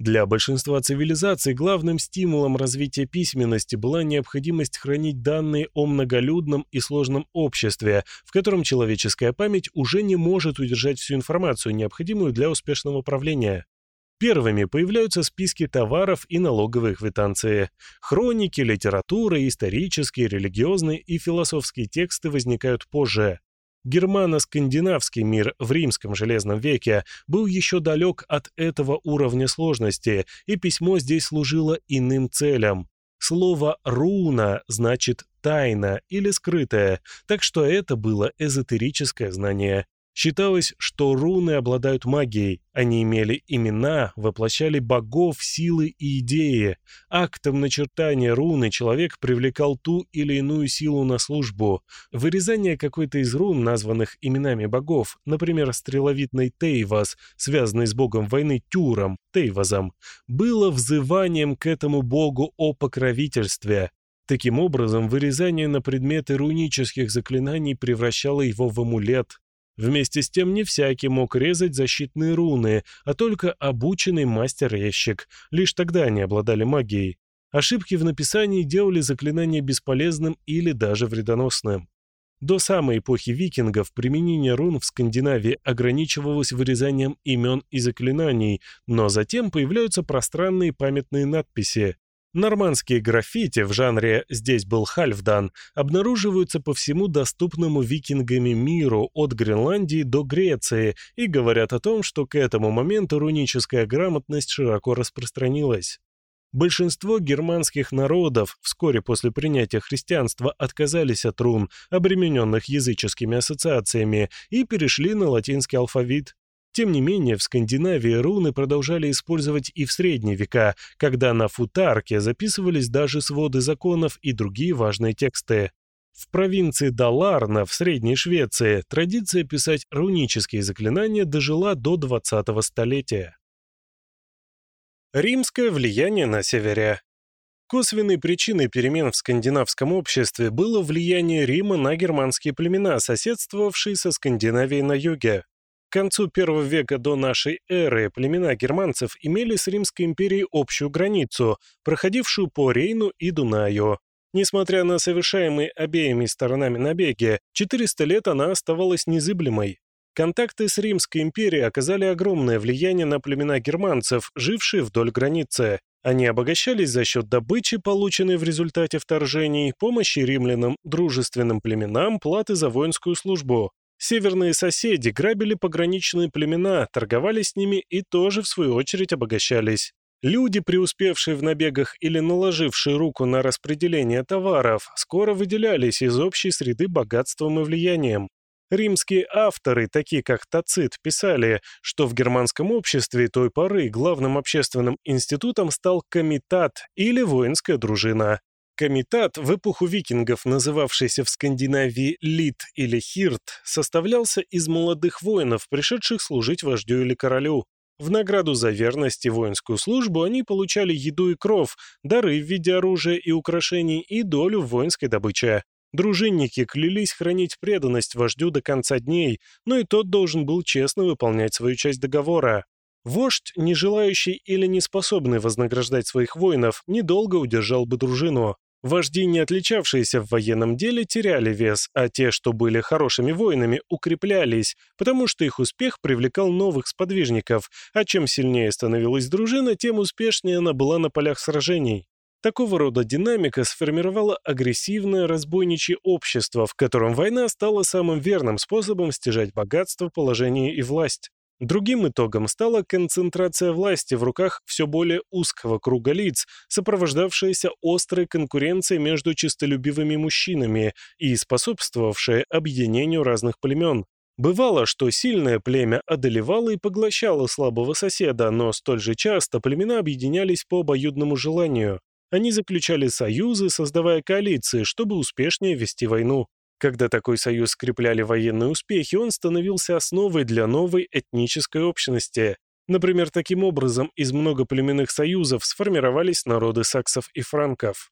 Для большинства цивилизаций главным стимулом развития письменности была необходимость хранить данные о многолюдном и сложном обществе, в котором человеческая память уже не может удержать всю информацию, необходимую для успешного управления. Первыми появляются списки товаров и налоговые квитанции. Хроники, литература, исторические, религиозные и философские тексты возникают позже. Германо-скандинавский мир в римском железном веке был еще далек от этого уровня сложности, и письмо здесь служило иным целям. Слово «руна» значит «тайна» или «скрытая», так что это было эзотерическое знание. Считалось, что руны обладают магией, они имели имена, воплощали богов, силы и идеи. Актом начертания руны человек привлекал ту или иную силу на службу. Вырезание какой-то из рун, названных именами богов, например, стреловидной Тейвас, связанной с богом войны Тюром, Тейвазом, было взыванием к этому богу о покровительстве. Таким образом, вырезание на предметы рунических заклинаний превращало его в амулет, Вместе с тем не всякий мог резать защитные руны, а только обученный мастер-резчик. Лишь тогда они обладали магией. Ошибки в написании делали заклинание бесполезным или даже вредоносным. До самой эпохи викингов применение рун в Скандинавии ограничивалось вырезанием имен и заклинаний, но затем появляются пространные памятные надписи. Нормандские граффити в жанре «здесь был Хальфдан» обнаруживаются по всему доступному викингами миру от Гренландии до Греции и говорят о том, что к этому моменту руническая грамотность широко распространилась. Большинство германских народов вскоре после принятия христианства отказались от рун, обремененных языческими ассоциациями, и перешли на латинский алфавит. Тем не менее, в Скандинавии руны продолжали использовать и в средние века, когда на футарке записывались даже своды законов и другие важные тексты. В провинции Даларна в Средней Швеции традиция писать рунические заклинания дожила до 20-го столетия. Римское влияние на севере Косвенной причиной перемен в скандинавском обществе было влияние Рима на германские племена, соседствовавшие со Скандинавией на юге. Концу первого века до нашей эры племена германцев имели с Римской империей общую границу, проходившую по Рейну и Дунаю. Несмотря на совершаемые обеими сторонами набеги, 400 лет она оставалась незыблемой. Контакты с Римской империей оказали огромное влияние на племена германцев, жившие вдоль границы. Они обогащались за счет добычи, полученной в результате вторжений, помощи римлянам, дружественным племенам, платы за воинскую службу. Северные соседи грабили пограничные племена, торговали с ними и тоже, в свою очередь, обогащались. Люди, преуспевшие в набегах или наложившие руку на распределение товаров, скоро выделялись из общей среды богатством и влиянием. Римские авторы, такие как Тацит, писали, что в германском обществе той поры главным общественным институтом стал комитат или воинская дружина. Комитат, в эпоху викингов называвшийся в Скандинавии Лит или Хирт, составлялся из молодых воинов, пришедших служить вождю или королю. В награду за верность и воинскую службу они получали еду и кров, дары в виде оружия и украшений и долю в воинской добыче. Дружинники клялись хранить преданность вождю до конца дней, но и тот должен был честно выполнять свою часть договора. Вождь, не желающий или не способный вознаграждать своих воинов, недолго удержал бы дружину. Вожди, не отличавшиеся в военном деле, теряли вес, а те, что были хорошими воинами, укреплялись, потому что их успех привлекал новых сподвижников, а чем сильнее становилась дружина, тем успешнее она была на полях сражений. Такого рода динамика сформировала агрессивное разбойничье общество, в котором война стала самым верным способом стяжать богатство, положение и власть. Другим итогом стала концентрация власти в руках все более узкого круга лиц, сопровождавшаяся острой конкуренцией между честолюбивыми мужчинами и способствовавшая объединению разных племен. Бывало, что сильное племя одолевало и поглощало слабого соседа, но столь же часто племена объединялись по обоюдному желанию. Они заключали союзы, создавая коалиции, чтобы успешнее вести войну. Когда такой союз скрепляли военные успехи, он становился основой для новой этнической общности. Например, таким образом из многоплеменных союзов сформировались народы саксов и франков.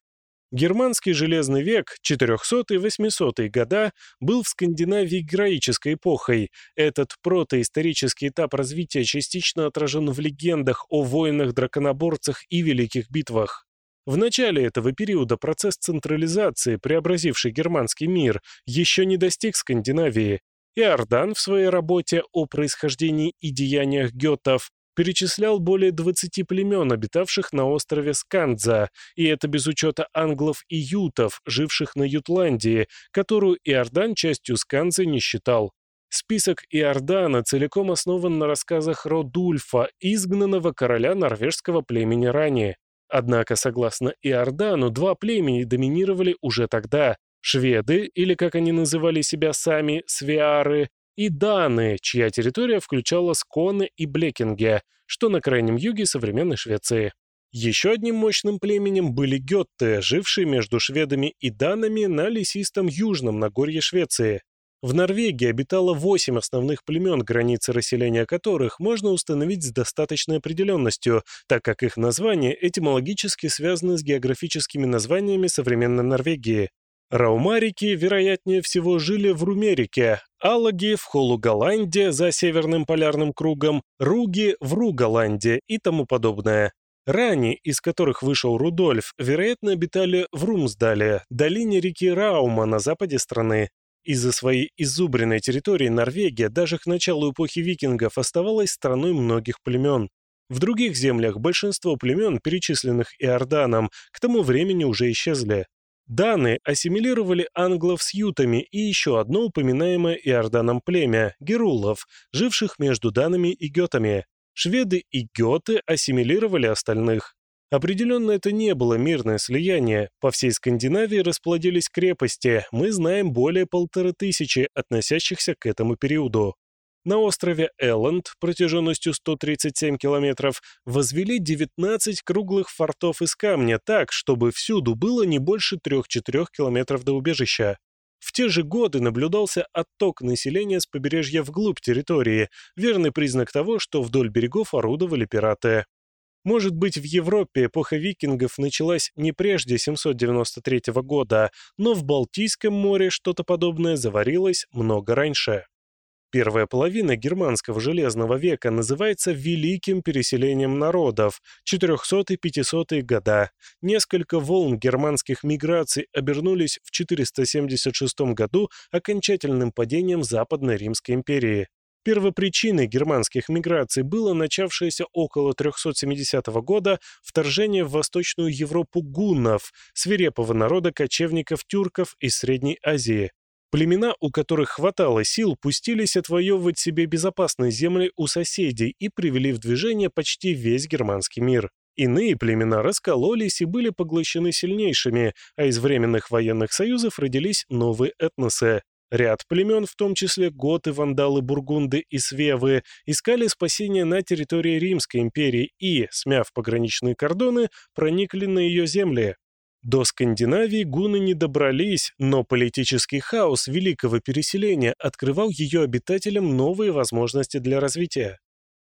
Германский железный век, 400-800 года, был в Скандинавии героической эпохой. Этот протоисторический этап развития частично отражен в легендах о воинах-драконоборцах и великих битвах. В начале этого периода процесс централизации, преобразивший германский мир, еще не достиг Скандинавии. Иордан в своей работе о происхождении и деяниях гетов перечислял более 20 племен, обитавших на острове Скандза, и это без учета англов и ютов, живших на Ютландии, которую Иордан частью Скандзы не считал. Список Иордана целиком основан на рассказах Родульфа, изгнанного короля норвежского племени ранее. Однако, согласно Иордану, два племени доминировали уже тогда. Шведы, или как они называли себя сами, свиары, и Даны, чья территория включала Сконы и Блекинге, что на крайнем юге современной Швеции. Еще одним мощным племенем были гетты, жившие между шведами и данами на лесистом южном Нагорье Швеции. В Норвегии обитало восемь основных племен, границы расселения которых можно установить с достаточной определенностью, так как их названия этимологически связаны с географическими названиями современной Норвегии. Раумарики, вероятнее всего, жили в Румерике, Алаги в Холуголанде за Северным полярным кругом, Руги в Руголанде и тому подобное. Рани, из которых вышел Рудольф, вероятно, обитали в Румсдале, долине реки Раума на западе страны. Из-за своей изубренной территории Норвегия даже к началу эпохи викингов оставалась страной многих племен. В других землях большинство племен, перечисленных Иорданом, к тому времени уже исчезли. Даны ассимилировали англов с ютами и еще одно упоминаемое Иорданом племя – герулов, живших между данами и гетами. Шведы и геты ассимилировали остальных. Определенно это не было мирное слияние. По всей Скандинавии расплодились крепости, мы знаем более полторы тысячи, относящихся к этому периоду. На острове Элленд протяженностью 137 километров возвели 19 круглых фортов из камня так, чтобы всюду было не больше 3-4 километров до убежища. В те же годы наблюдался отток населения с побережья вглубь территории, верный признак того, что вдоль берегов орудовали пираты. Может быть, в Европе эпоха викингов началась не прежде 793 года, но в Балтийском море что-то подобное заварилось много раньше. Первая половина германского железного века называется Великим переселением народов, 400-500 года. Несколько волн германских миграций обернулись в 476 году окончательным падением Западной Римской империи. Первопричиной германских миграций было начавшееся около 370 года вторжение в Восточную Европу гуннов, свирепого народа кочевников-тюрков из Средней Азии. Племена, у которых хватало сил, пустились отвоевывать себе безопасные земли у соседей и привели в движение почти весь германский мир. Иные племена раскололись и были поглощены сильнейшими, а из временных военных союзов родились новые этносы. Ряд племен, в том числе готы, вандалы, бургунды и свевы, искали спасения на территории Римской империи и, смяв пограничные кордоны, проникли на ее земли. До Скандинавии гуны не добрались, но политический хаос великого переселения открывал ее обитателям новые возможности для развития.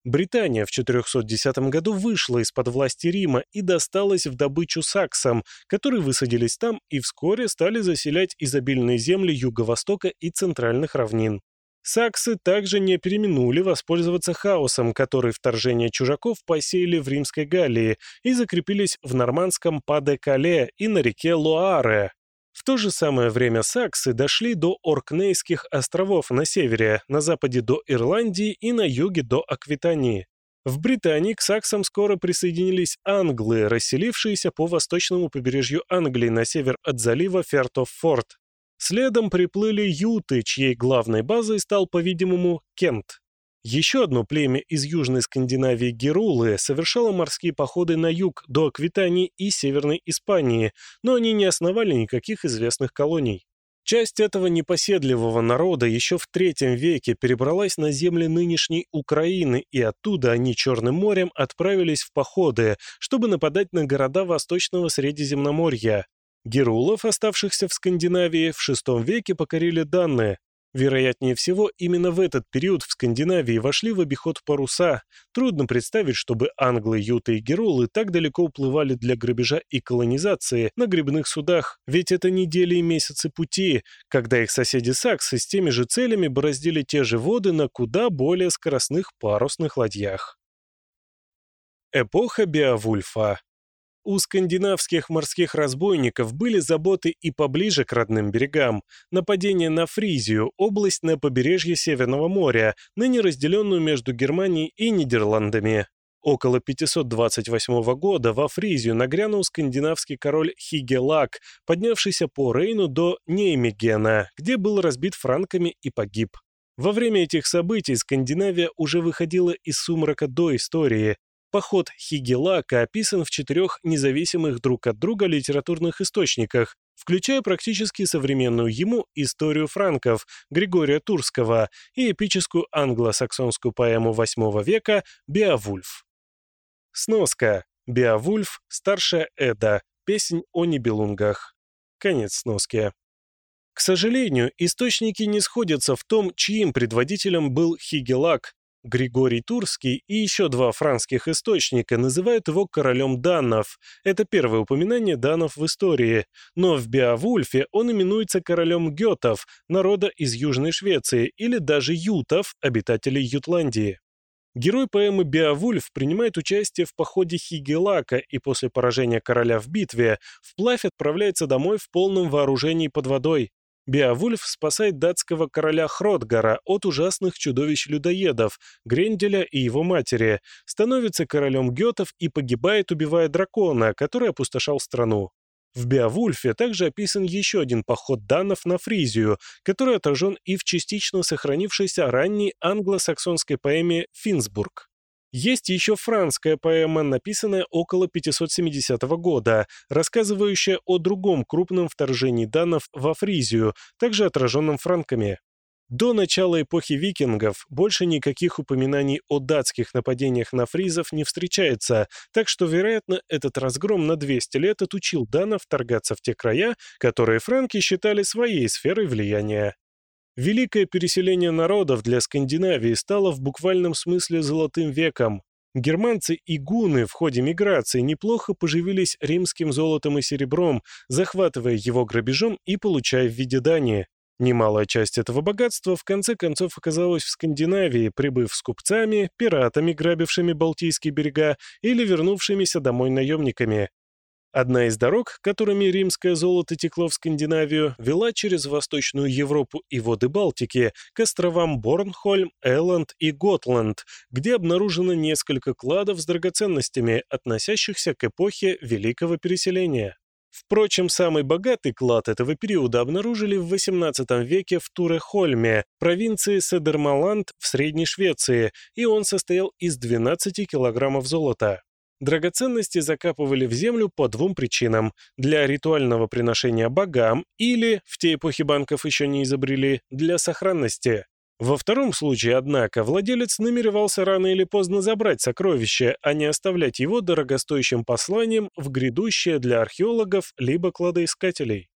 Британия в 410 году вышла из-под власти Рима и досталась в добычу саксам, которые высадились там и вскоре стали заселять изобильные земли юго-востока и центральных равнин. Саксы также не переминули воспользоваться хаосом, который вторжение чужаков посеяли в Римской Галлии и закрепились в нормандском Паде-Кале и на реке Луаре. В то же самое время саксы дошли до Оркнейских островов на севере, на западе до Ирландии и на юге до Аквитании. В Британии к саксам скоро присоединились англы, расселившиеся по восточному побережью Англии на север от залива Фертоф-Форт. Следом приплыли юты, чьей главной базой стал, по-видимому, Кент. Еще одно племя из Южной Скандинавии Герулы совершало морские походы на юг до Аквитании и Северной Испании, но они не основали никаких известных колоний. Часть этого непоседливого народа еще в III веке перебралась на земли нынешней Украины, и оттуда они Черным морем отправились в походы, чтобы нападать на города Восточного Средиземноморья. Герулов, оставшихся в Скандинавии, в VI веке покорили данные. Вероятнее всего, именно в этот период в Скандинавии вошли в обиход паруса. Трудно представить, чтобы англы, юты и герулы так далеко уплывали для грабежа и колонизации на грибных судах, ведь это недели и месяцы пути, когда их соседи саксы с теми же целями бороздили те же воды на куда более скоростных парусных ладьях. Эпоха Беовульфа у скандинавских морских разбойников были заботы и поближе к родным берегам. Нападение на Фризию, область на побережье Северного моря, ныне разделенную между Германией и Нидерландами. Около 528 года во Фризию нагрянул скандинавский король Хигелак, поднявшийся по Рейну до Неймегена, где был разбит франками и погиб. Во время этих событий Скандинавия уже выходила из сумрака до истории, Поход Хигелака описан в четырех независимых друг от друга литературных источниках, включая практически современную ему историю франков Григория Турского и эпическую англосаксонскую поэму VIII века «Беовульф». Сноска. Беовульф, старшая Эда, песнь о небелунгах. Конец сноски. К сожалению, источники не сходятся в том, чьим предводителем был Хигелак, Григорий Турский и еще два франских источника называют его королем данов. Это первое упоминание данов в истории. Но в Беовульфе он именуется королем гетов, народа из Южной Швеции, или даже ютов, обитателей Ютландии. Герой поэмы Беовульф принимает участие в походе Хигелака и после поражения короля в битве вплавь отправляется домой в полном вооружении под водой. Беовульф спасает датского короля Хротгара от ужасных чудовищ-людоедов, Гренделя и его матери, становится королем гетов и погибает, убивая дракона, который опустошал страну. В Беовульфе также описан еще один поход данов на Фризию, который отражен и в частично сохранившейся ранней англосаксонской поэме «Финсбург». Есть еще франская поэма, написанная около 570 года, рассказывающая о другом крупном вторжении данов во Фризию, также отраженном франками. До начала эпохи викингов больше никаких упоминаний о датских нападениях на фризов не встречается, так что, вероятно, этот разгром на 200 лет отучил данов вторгаться в те края, которые франки считали своей сферой влияния. Великое переселение народов для Скандинавии стало в буквальном смысле золотым веком. Германцы и гуны в ходе миграции неплохо поживились римским золотом и серебром, захватывая его грабежом и получая в виде дани. Немалая часть этого богатства в конце концов оказалась в Скандинавии, прибыв с купцами, пиратами, грабившими Балтийские берега или вернувшимися домой наемниками. Одна из дорог, которыми римское золото текло в Скандинавию, вела через Восточную Европу и воды Балтики к островам Борнхольм, Элланд и Готланд, где обнаружено несколько кладов с драгоценностями, относящихся к эпохе Великого переселения. Впрочем, самый богатый клад этого периода обнаружили в XVIII веке в Турехольме, провинции Седермаланд в Средней Швеции, и он состоял из 12 килограммов золота. Драгоценности закапывали в землю по двум причинам – для ритуального приношения богам или, в те эпохи банков еще не изобрели, для сохранности. Во втором случае, однако, владелец намеревался рано или поздно забрать сокровище, а не оставлять его дорогостоящим посланием в грядущее для археологов либо кладоискателей.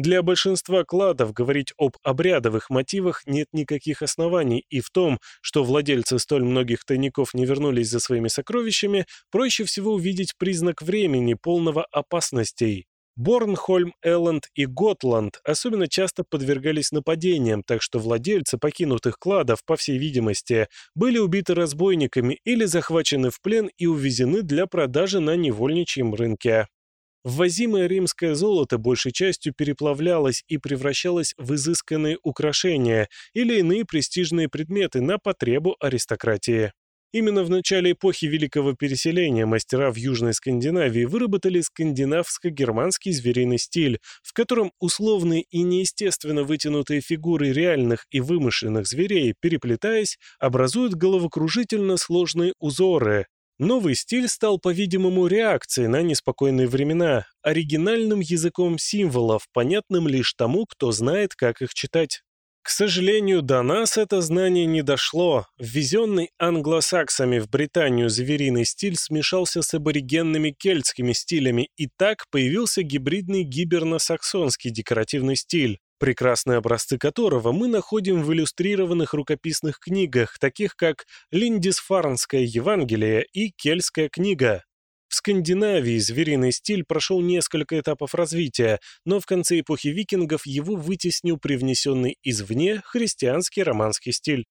Для большинства кладов говорить об обрядовых мотивах нет никаких оснований, и в том, что владельцы столь многих тайников не вернулись за своими сокровищами, проще всего увидеть признак времени, полного опасностей. Борнхольм, Элленд и Готланд особенно часто подвергались нападениям, так что владельцы покинутых кладов, по всей видимости, были убиты разбойниками или захвачены в плен и увезены для продажи на невольничьем рынке. Ввозимое римское золото большей частью переплавлялось и превращалось в изысканные украшения или иные престижные предметы на потребу аристократии. Именно в начале эпохи Великого Переселения мастера в Южной Скандинавии выработали скандинавско-германский звериный стиль, в котором условные и неестественно вытянутые фигуры реальных и вымышленных зверей, переплетаясь, образуют головокружительно сложные узоры, Новый стиль стал, по-видимому, реакцией на неспокойные времена, оригинальным языком символов, понятным лишь тому, кто знает, как их читать. К сожалению, до нас это знание не дошло. Ввезенный англосаксами в Британию звериный стиль смешался с аборигенными кельтскими стилями, и так появился гибридный гиберно-саксонский декоративный стиль. Прекрасные образцы которого мы находим в иллюстрированных рукописных книгах, таких как Линдисфарнское Евангелие и Кельтская книга. В Скандинавии звериный стиль прошел несколько этапов развития, но в конце эпохи викингов его вытеснил привнесенный извне христианский романский стиль.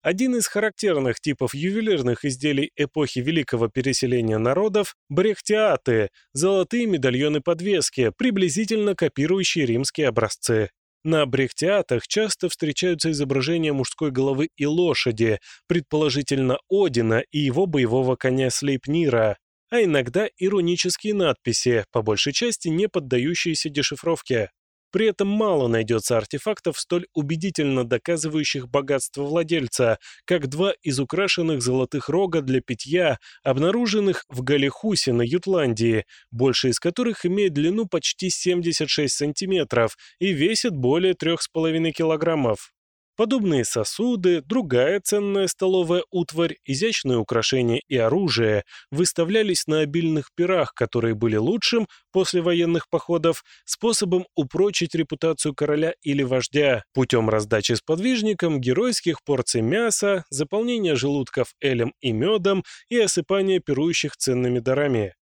Один из характерных типов ювелирных изделий эпохи Великого переселения народов – брехтиаты – золотые медальоны-подвески, приблизительно копирующие римские образцы. На брехтиатах часто встречаются изображения мужской головы и лошади, предположительно Одина и его боевого коня Слейпнира, а иногда иронические надписи, по большей части не поддающиеся дешифровке. При этом мало найдется артефактов, столь убедительно доказывающих богатство владельца, как два из украшенных золотых рога для питья, обнаруженных в Галихусе на Ютландии, больше из которых имеет длину почти 76 сантиметров и весит более 3,5 килограммов. Подобные сосуды, другая ценная столовая утварь, изящные украшения и оружие выставлялись на обильных пирах, которые были лучшим, после военных походов, способом упрочить репутацию короля или вождя, путем раздачи сподвижникам геройских порций мяса, заполнения желудков элем и медом и осыпания пирующих ценными дарами.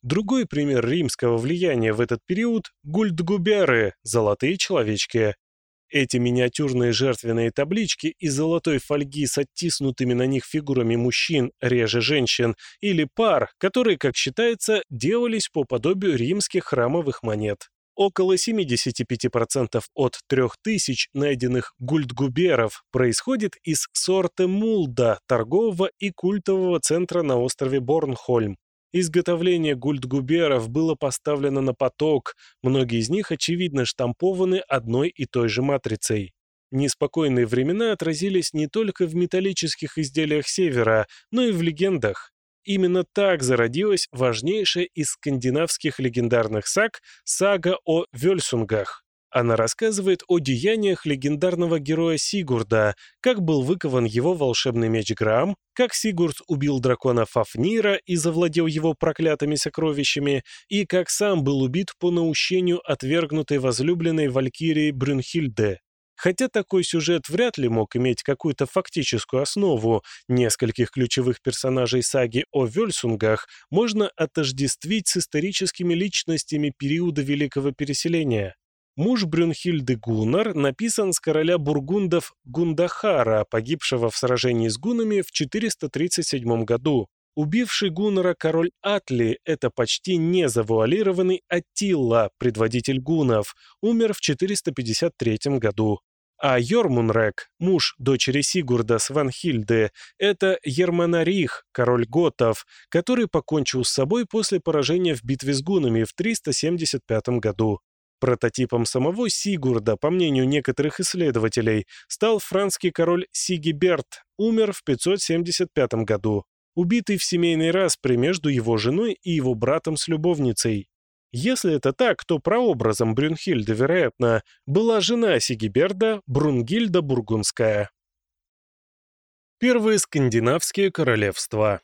Другой пример римского влияния в этот период – гульдгуберы – золотые человечки. Эти миниатюрные жертвенные таблички из золотой фольги с оттиснутыми на них фигурами мужчин, реже женщин, или пар, которые, как считается, делались по подобию римских храмовых монет. Около 75% от 3000 найденных гульдгуберов происходит из сорта Мулда, торгового и культового центра на острове Борнхольм. Изготовление гульдгуберов было поставлено на поток, многие из них, очевидно, штампованы одной и той же матрицей. Неспокойные времена отразились не только в металлических изделиях Севера, но и в легендах. Именно так зародилась важнейшая из скандинавских легендарных саг сага о Вельсунгах. Она рассказывает о деяниях легендарного героя Сигурда, как был выкован его волшебный меч Грам, как Сигурд убил дракона Фафнира и завладел его проклятыми сокровищами, и как сам был убит по наущению отвергнутой возлюбленной Валькирии Брюнхильде. Хотя такой сюжет вряд ли мог иметь какую-то фактическую основу, нескольких ключевых персонажей саги о Вельсунгах можно отождествить с историческими личностями периода Великого Переселения. Муж Брюнхильды Гуннар написан с короля бургундов Гундахара, погибшего в сражении с гунами в 437 году. Убивший Гуннара король Атли – это почти не завуалированный предводитель гунов, умер в 453 году. А Йормунрек, муж дочери Сигурда Сванхильды, это Ерманарих, король готов, который покончил с собой после поражения в битве с гунами в 375 году. Прототипом самого Сигурда, по мнению некоторых исследователей, стал францкий король Сигиберт, умер в 575 году, убитый в семейный распре между его женой и его братом с любовницей. Если это так, то прообразом Брюнхильды, вероятно, была жена Сигиберда Брунгильда Бургундская. Первые скандинавские королевства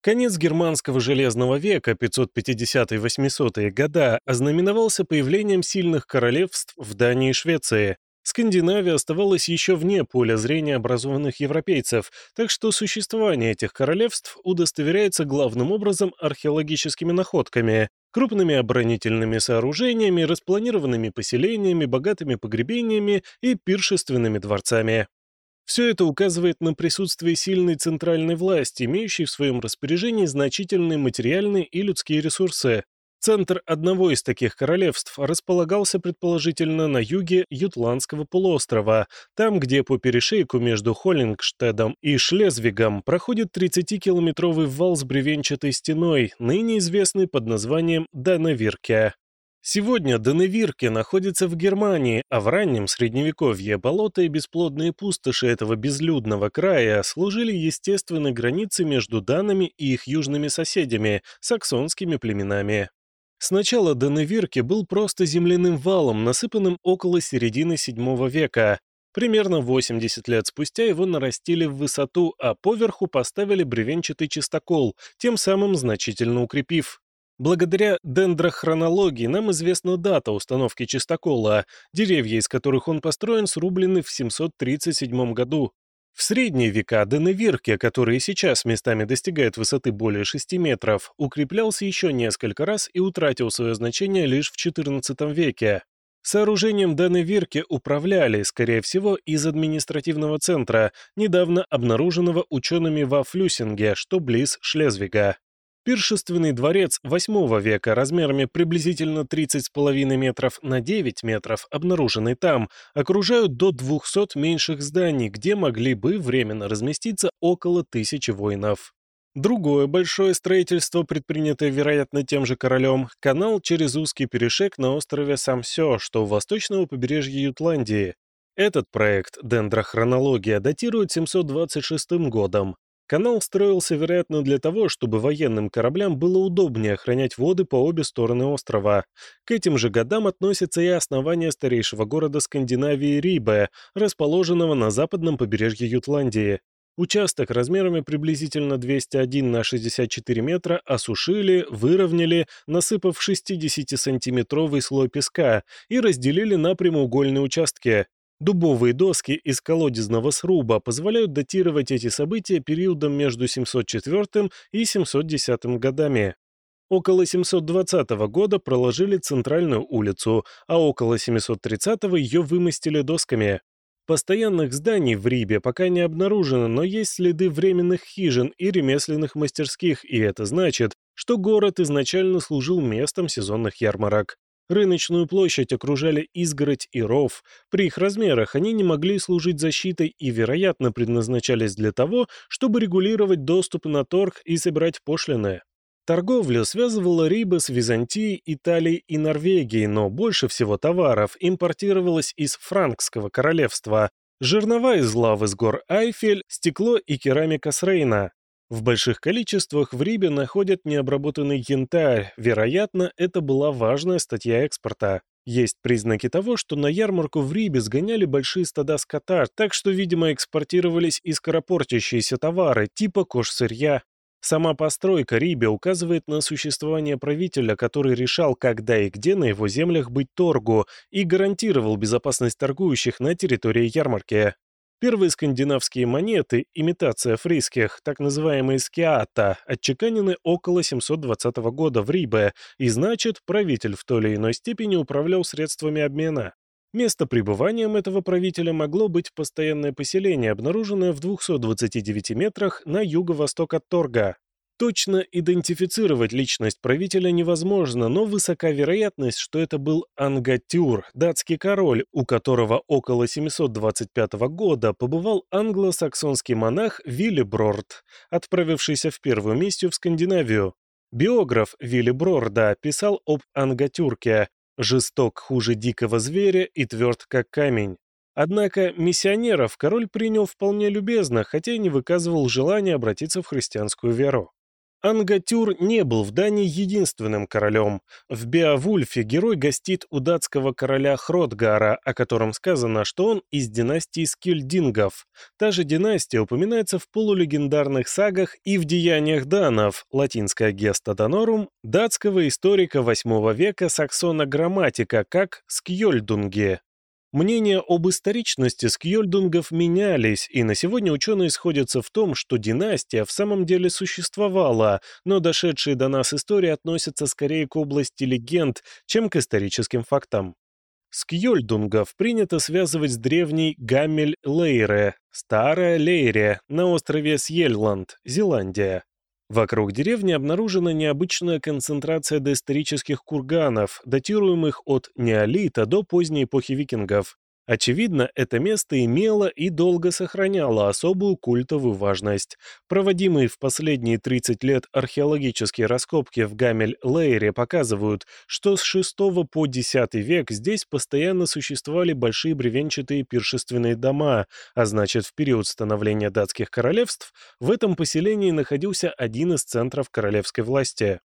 Конец германского железного века, 550-800-е года, ознаменовался появлением сильных королевств в Дании и Швеции. Скандинавия оставалась еще вне поля зрения образованных европейцев, так что существование этих королевств удостоверяется главным образом археологическими находками, крупными оборонительными сооружениями, распланированными поселениями, богатыми погребениями и пиршественными дворцами. Все это указывает на присутствие сильной центральной власти, имеющей в своем распоряжении значительные материальные и людские ресурсы. Центр одного из таких королевств располагался предположительно на юге Ютландского полуострова, там, где по перешейку между Холлингштедом и Шлезвигом проходит 30-километровый вал с бревенчатой стеной, ныне известный под названием Данавирке. Сегодня Даневирки находится в Германии, а в раннем Средневековье болота и бесплодные пустоши этого безлюдного края служили естественной границей между данами и их южными соседями, саксонскими племенами. Сначала Даневирки был просто земляным валом, насыпанным около середины VII века. Примерно 80 лет спустя его нарастили в высоту, а поверху поставили бревенчатый чистокол, тем самым значительно укрепив. Благодаря дендрохронологии нам известна дата установки чистокола, деревья, из которых он построен, срублены в 737 году. В средние века Деневирке, который сейчас местами достигает высоты более 6 метров, укреплялся еще несколько раз и утратил свое значение лишь в XIV веке. Сооружением Деневирке управляли, скорее всего, из административного центра, недавно обнаруженного учеными во Флюсинге, что близ Шлезвига. Пиршественный дворец VIII века размерами приблизительно 30,5 метров на 9 метров, обнаруженный там, окружают до 200 меньших зданий, где могли бы временно разместиться около тысячи воинов. Другое большое строительство, предпринятое, вероятно, тем же королем, канал через узкий перешек на острове Самсё, что у восточного побережья Ютландии. Этот проект, дендрохронология, датирует 726 годом. Канал строился, вероятно, для того, чтобы военным кораблям было удобнее охранять воды по обе стороны острова. К этим же годам относится и основание старейшего города Скандинавии Рибе, расположенного на западном побережье Ютландии. Участок размерами приблизительно 201 на 64 метра осушили, выровняли, насыпав 60-сантиметровый слой песка и разделили на прямоугольные участки. Дубовые доски из колодезного сруба позволяют датировать эти события периодом между 704 и 710 годами. Около 720 года проложили центральную улицу, а около 730 ее вымостили досками. Постоянных зданий в Рибе пока не обнаружено, но есть следы временных хижин и ремесленных мастерских, и это значит, что город изначально служил местом сезонных ярмарок. Рыночную площадь окружали изгородь и ров. При их размерах они не могли служить защитой и, вероятно, предназначались для того, чтобы регулировать доступ на торг и собирать пошлины. Торговля связывала Рибы с Византией, Италией и Норвегией, но больше всего товаров импортировалось из Франкского королевства. Жернова из лавы с гор Айфель, стекло и керамика с Рейна. В больших количествах в Рибе находят необработанный янтарь, вероятно, это была важная статья экспорта. Есть признаки того, что на ярмарку в Рибе сгоняли большие стада скота, так что, видимо, экспортировались и скоропортящиеся товары, типа кожсырья. Сама постройка Рибе указывает на существование правителя, который решал, когда и где на его землях быть торгу, и гарантировал безопасность торгующих на территории ярмарки. Первые скандинавские монеты, имитация фриских, так называемые скиата, отчеканены около 720 года в Рибе, и значит, правитель в той или иной степени управлял средствами обмена. Место пребыванием этого правителя могло быть постоянное поселение, обнаруженное в 229 метрах на юго-восток от Торга. Точно идентифицировать личность правителя невозможно, но высока вероятность, что это был Ангатюр, датский король, у которого около 725 года побывал англосаксонский монах Виллиброрд, отправившийся в первую миссию в Скандинавию. Биограф Вилли Брорда писал об Ангатюрке «жесток хуже дикого зверя и тверд как камень». Однако миссионеров король принял вполне любезно, хотя и не выказывал желания обратиться в христианскую веру. Ангатюр не был в Дании единственным королем. В Беовульфе герой гостит у датского короля Хродгара, о котором сказано, что он из династии Скильдингов. Та же династия упоминается в полулегендарных сагах и в деяниях данов, латинская геста донорум, датского историка VIII века Саксона Грамматика, как Скьольдунге. Мнения об историчности скьольдунгов менялись, и на сегодня ученые сходятся в том, что династия в самом деле существовала, но дошедшие до нас истории относятся скорее к области легенд, чем к историческим фактам. Скьольдунгов принято связывать с древней Гаммель-Лейре, Старая Лейре, на острове Сьельланд, Зеландия. Вокруг деревни обнаружена необычная концентрация доисторических курганов, датируемых от неолита до поздней эпохи викингов. Очевидно, это место имело и долго сохраняло особую культовую важность. Проводимые в последние 30 лет археологические раскопки в Гамель-Лейре показывают, что с VI по X век здесь постоянно существовали большие бревенчатые пиршественные дома, а значит, в период становления датских королевств в этом поселении находился один из центров королевской власти.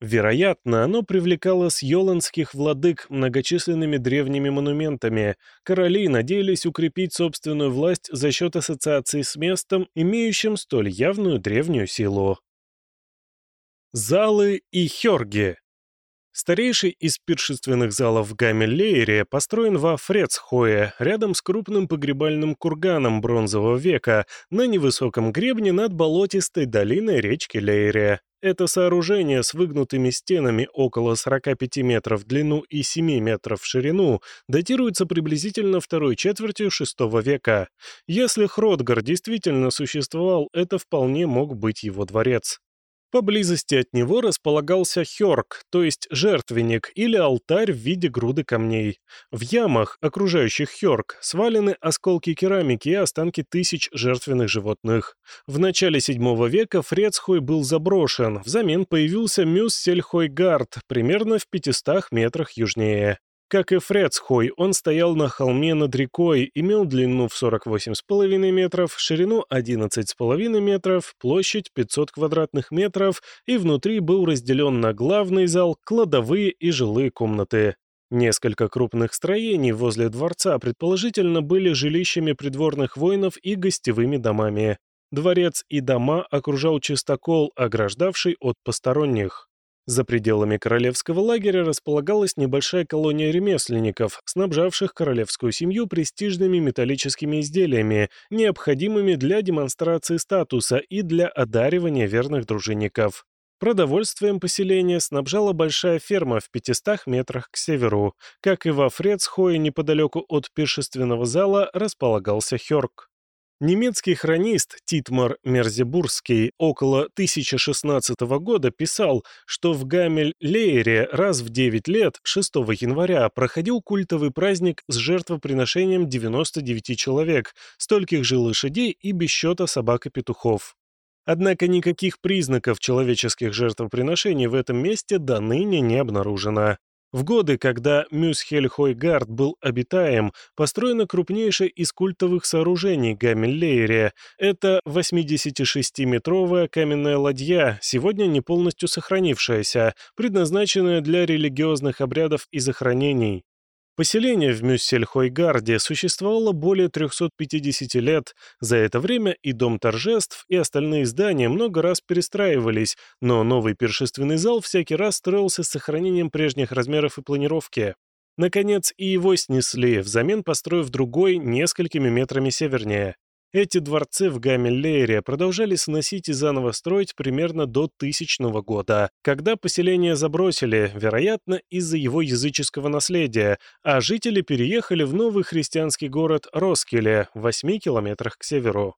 Вероятно, оно привлекало с йоландских владык многочисленными древними монументами. Короли надеялись укрепить собственную власть за счет ассоциации с местом, имеющим столь явную древнюю силу. Залы и хёрги. Старейший из пиршественных залов в Гамеллейре построен во Фрецхое, рядом с крупным погребальным курганом бронзового века, на невысоком гребне над болотистой долиной речки Лейре. Это сооружение с выгнутыми стенами около 45 метров в длину и 7 метров в ширину датируется приблизительно второй четвертью VI века. Если Хродгар действительно существовал, это вполне мог быть его дворец. Поблизости от него располагался хёрк, то есть жертвенник или алтарь в виде груды камней. В ямах, окружающих хёрк, свалены осколки керамики и останки тысяч жертвенных животных. В начале VII века Фрецхой был заброшен, взамен появился Мюссельхойгард, примерно в 500 метрах южнее. Как и Фрецхой, он стоял на холме над рекой, имел длину в 48,5 метров, ширину 11,5 метров, площадь 500 квадратных метров и внутри был разделен на главный зал, кладовые и жилые комнаты. Несколько крупных строений возле дворца предположительно были жилищами придворных воинов и гостевыми домами. Дворец и дома окружал чистокол, ограждавший от посторонних. За пределами королевского лагеря располагалась небольшая колония ремесленников, снабжавших королевскую семью престижными металлическими изделиями, необходимыми для демонстрации статуса и для одаривания верных дружинников. Продовольствием поселения снабжала большая ферма в 500 метрах к северу. Как и во Фрецхое неподалеку от пиршественного зала располагался Хёрк. Немецкий хронист Титмар Мерзебурский около 1016 года писал, что в Гамель-Лейере раз в 9 лет, 6 января, проходил культовый праздник с жертвоприношением 99 человек, стольких же лошадей и без счета собак и петухов. Однако никаких признаков человеческих жертвоприношений в этом месте до ныне не обнаружено. В годы, когда Мюсхельхойгард был обитаем, построено крупнейшее из культовых сооружений Гаммеллейре. Это 86-метровая каменная ладья, сегодня не полностью сохранившаяся, предназначенная для религиозных обрядов и захоронений. Поселение в Мюссельхойгарде существовало более 350 лет. За это время и Дом торжеств, и остальные здания много раз перестраивались, но новый пиршественный зал всякий раз строился с сохранением прежних размеров и планировки. Наконец, и его снесли, взамен построив другой несколькими метрами севернее. Эти дворцы в Гамеллейре продолжали сносить и заново строить примерно до тысячного года, когда поселение забросили, вероятно, из-за его языческого наследия, а жители переехали в новый христианский город Роскеле в 8 километрах к северу.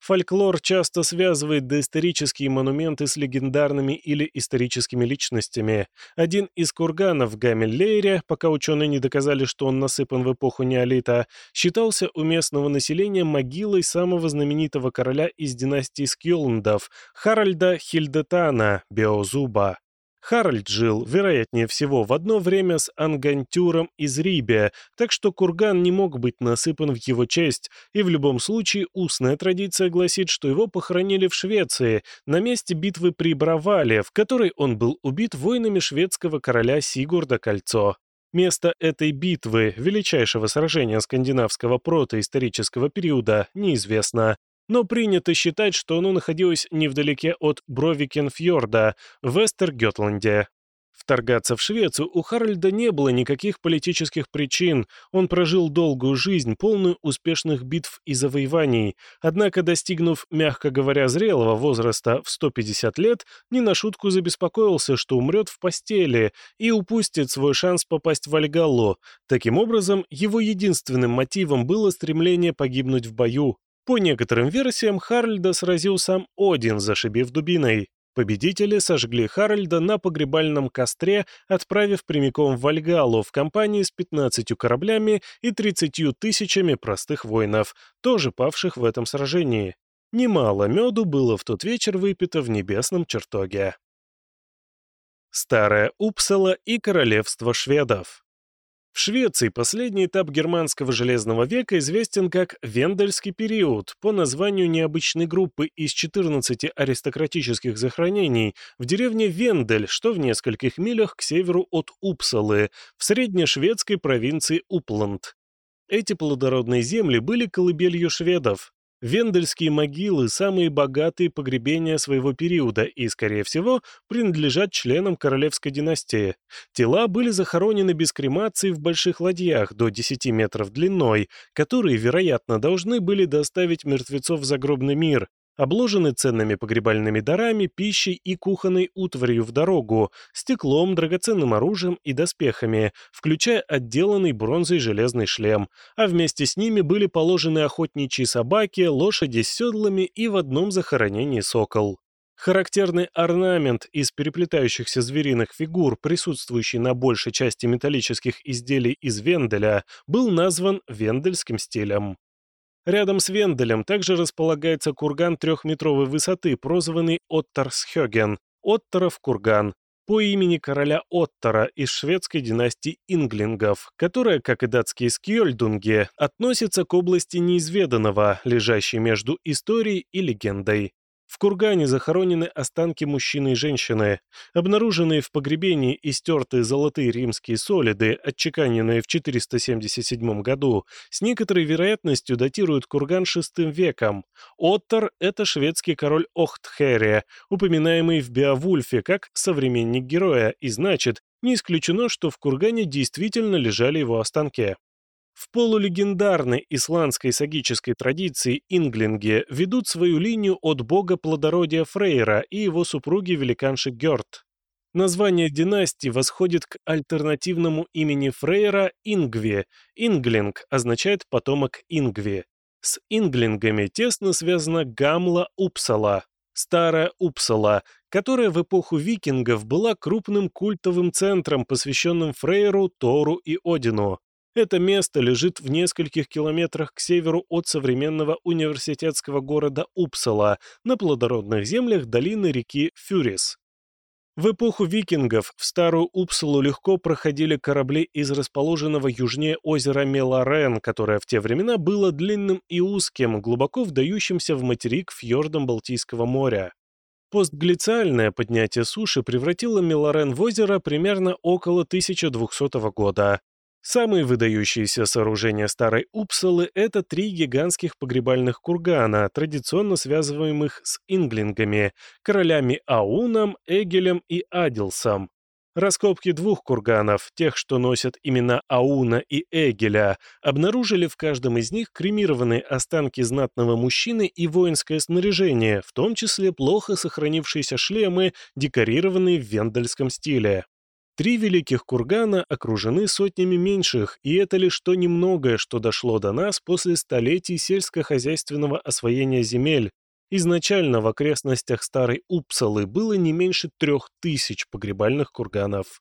Фольклор часто связывает доисторические монументы с легендарными или историческими личностями. Один из курганов Гамеллейре, пока ученые не доказали, что он насыпан в эпоху неолита, считался у местного населения могилой самого знаменитого короля из династии Скьолндов Харальда Хильдетана, Беозуба. Харальд жил, вероятнее всего, в одно время с Ангантюром из Рибия, так что курган не мог быть насыпан в его честь, и в любом случае устная традиция гласит, что его похоронили в Швеции, на месте битвы при Бравале, в которой он был убит воинами шведского короля Сигурда Кольцо. Место этой битвы, величайшего сражения скандинавского протоисторического периода, неизвестно но принято считать, что оно находилось невдалеке от Бровикенфьорда в Эстергетланде. Вторгаться в Швецию у Харальда не было никаких политических причин, он прожил долгую жизнь, полную успешных битв и завоеваний, однако, достигнув, мягко говоря, зрелого возраста в 150 лет, не на шутку забеспокоился, что умрет в постели и упустит свой шанс попасть в Альгалло. Таким образом, его единственным мотивом было стремление погибнуть в бою, по некоторым версиям, Харальда сразил сам Один, зашибив дубиной. Победители сожгли Харальда на погребальном костре, отправив прямиком в Вальгалу в компании с 15 кораблями и 30 тысячами простых воинов, тоже павших в этом сражении. Немало меду было в тот вечер выпито в небесном чертоге. Старая Упсала и королевство шведов в Швеции последний этап германского железного века известен как Вендельский период по названию необычной группы из 14 аристократических захоронений в деревне Вендель, что в нескольких милях к северу от Упсалы, в среднешведской провинции Упланд. Эти плодородные земли были колыбелью шведов. Вендельские могилы – самые богатые погребения своего периода и, скорее всего, принадлежат членам королевской династии. Тела были захоронены без кремации в больших ладьях до 10 метров длиной, которые, вероятно, должны были доставить мертвецов в загробный мир, обложены ценными погребальными дарами, пищей и кухонной утварью в дорогу, стеклом, драгоценным оружием и доспехами, включая отделанный бронзой железный шлем, а вместе с ними были положены охотничьи собаки, лошади с седлами и в одном захоронении сокол. Характерный орнамент из переплетающихся звериных фигур, присутствующий на большей части металлических изделий из Венделя, был назван вендельским стилем. Рядом с Венделем также располагается курган трехметровой высоты, прозванный Оттарсхёген, Отторов курган, по имени короля Оттора из шведской династии Инглингов, которая, как и датские скьёльдунги, относится к области неизведанного, лежащей между историей и легендой. В кургане захоронены останки мужчины и женщины, обнаруженные в погребении и стертые золотые римские солиды, отчеканенные в 477 году, с некоторой вероятностью датируют курган VI веком. Оттор – это шведский король Охтхере, упоминаемый в Беовульфе как современник героя, и значит, не исключено, что в кургане действительно лежали его останки. В полулегендарной исландской сагической традиции инглинги ведут свою линию от бога плодородия Фрейра и его супруги великанши Гёрт. Название династии восходит к альтернативному имени Фрейра Ингви. Инглинг означает «потомок Ингви». С инглингами тесно связана Гамла Упсала, Старая Упсала, которая в эпоху викингов была крупным культовым центром, посвященным Фрейру, Тору и Одину. Это место лежит в нескольких километрах к северу от современного университетского города Упсала на плодородных землях долины реки Фюрис. В эпоху викингов в Старую Упсалу легко проходили корабли из расположенного южнее озера Меларен, которое в те времена было длинным и узким, глубоко вдающимся в материк фьордом Балтийского моря. Постглициальное поднятие суши превратило Меларен в озеро примерно около 1200 года. Самые выдающиеся сооружения Старой Упсалы – это три гигантских погребальных кургана, традиционно связываемых с инглингами, королями Ауном, Эгелем и Адилсом. Раскопки двух курганов, тех, что носят имена Ауна и Эгеля, обнаружили в каждом из них кремированные останки знатного мужчины и воинское снаряжение, в том числе плохо сохранившиеся шлемы, декорированные в вендельском стиле. Три великих кургана окружены сотнями меньших, и это лишь то немногое, что дошло до нас после столетий сельскохозяйственного освоения земель. Изначально в окрестностях Старой Упсалы было не меньше трех тысяч погребальных курганов.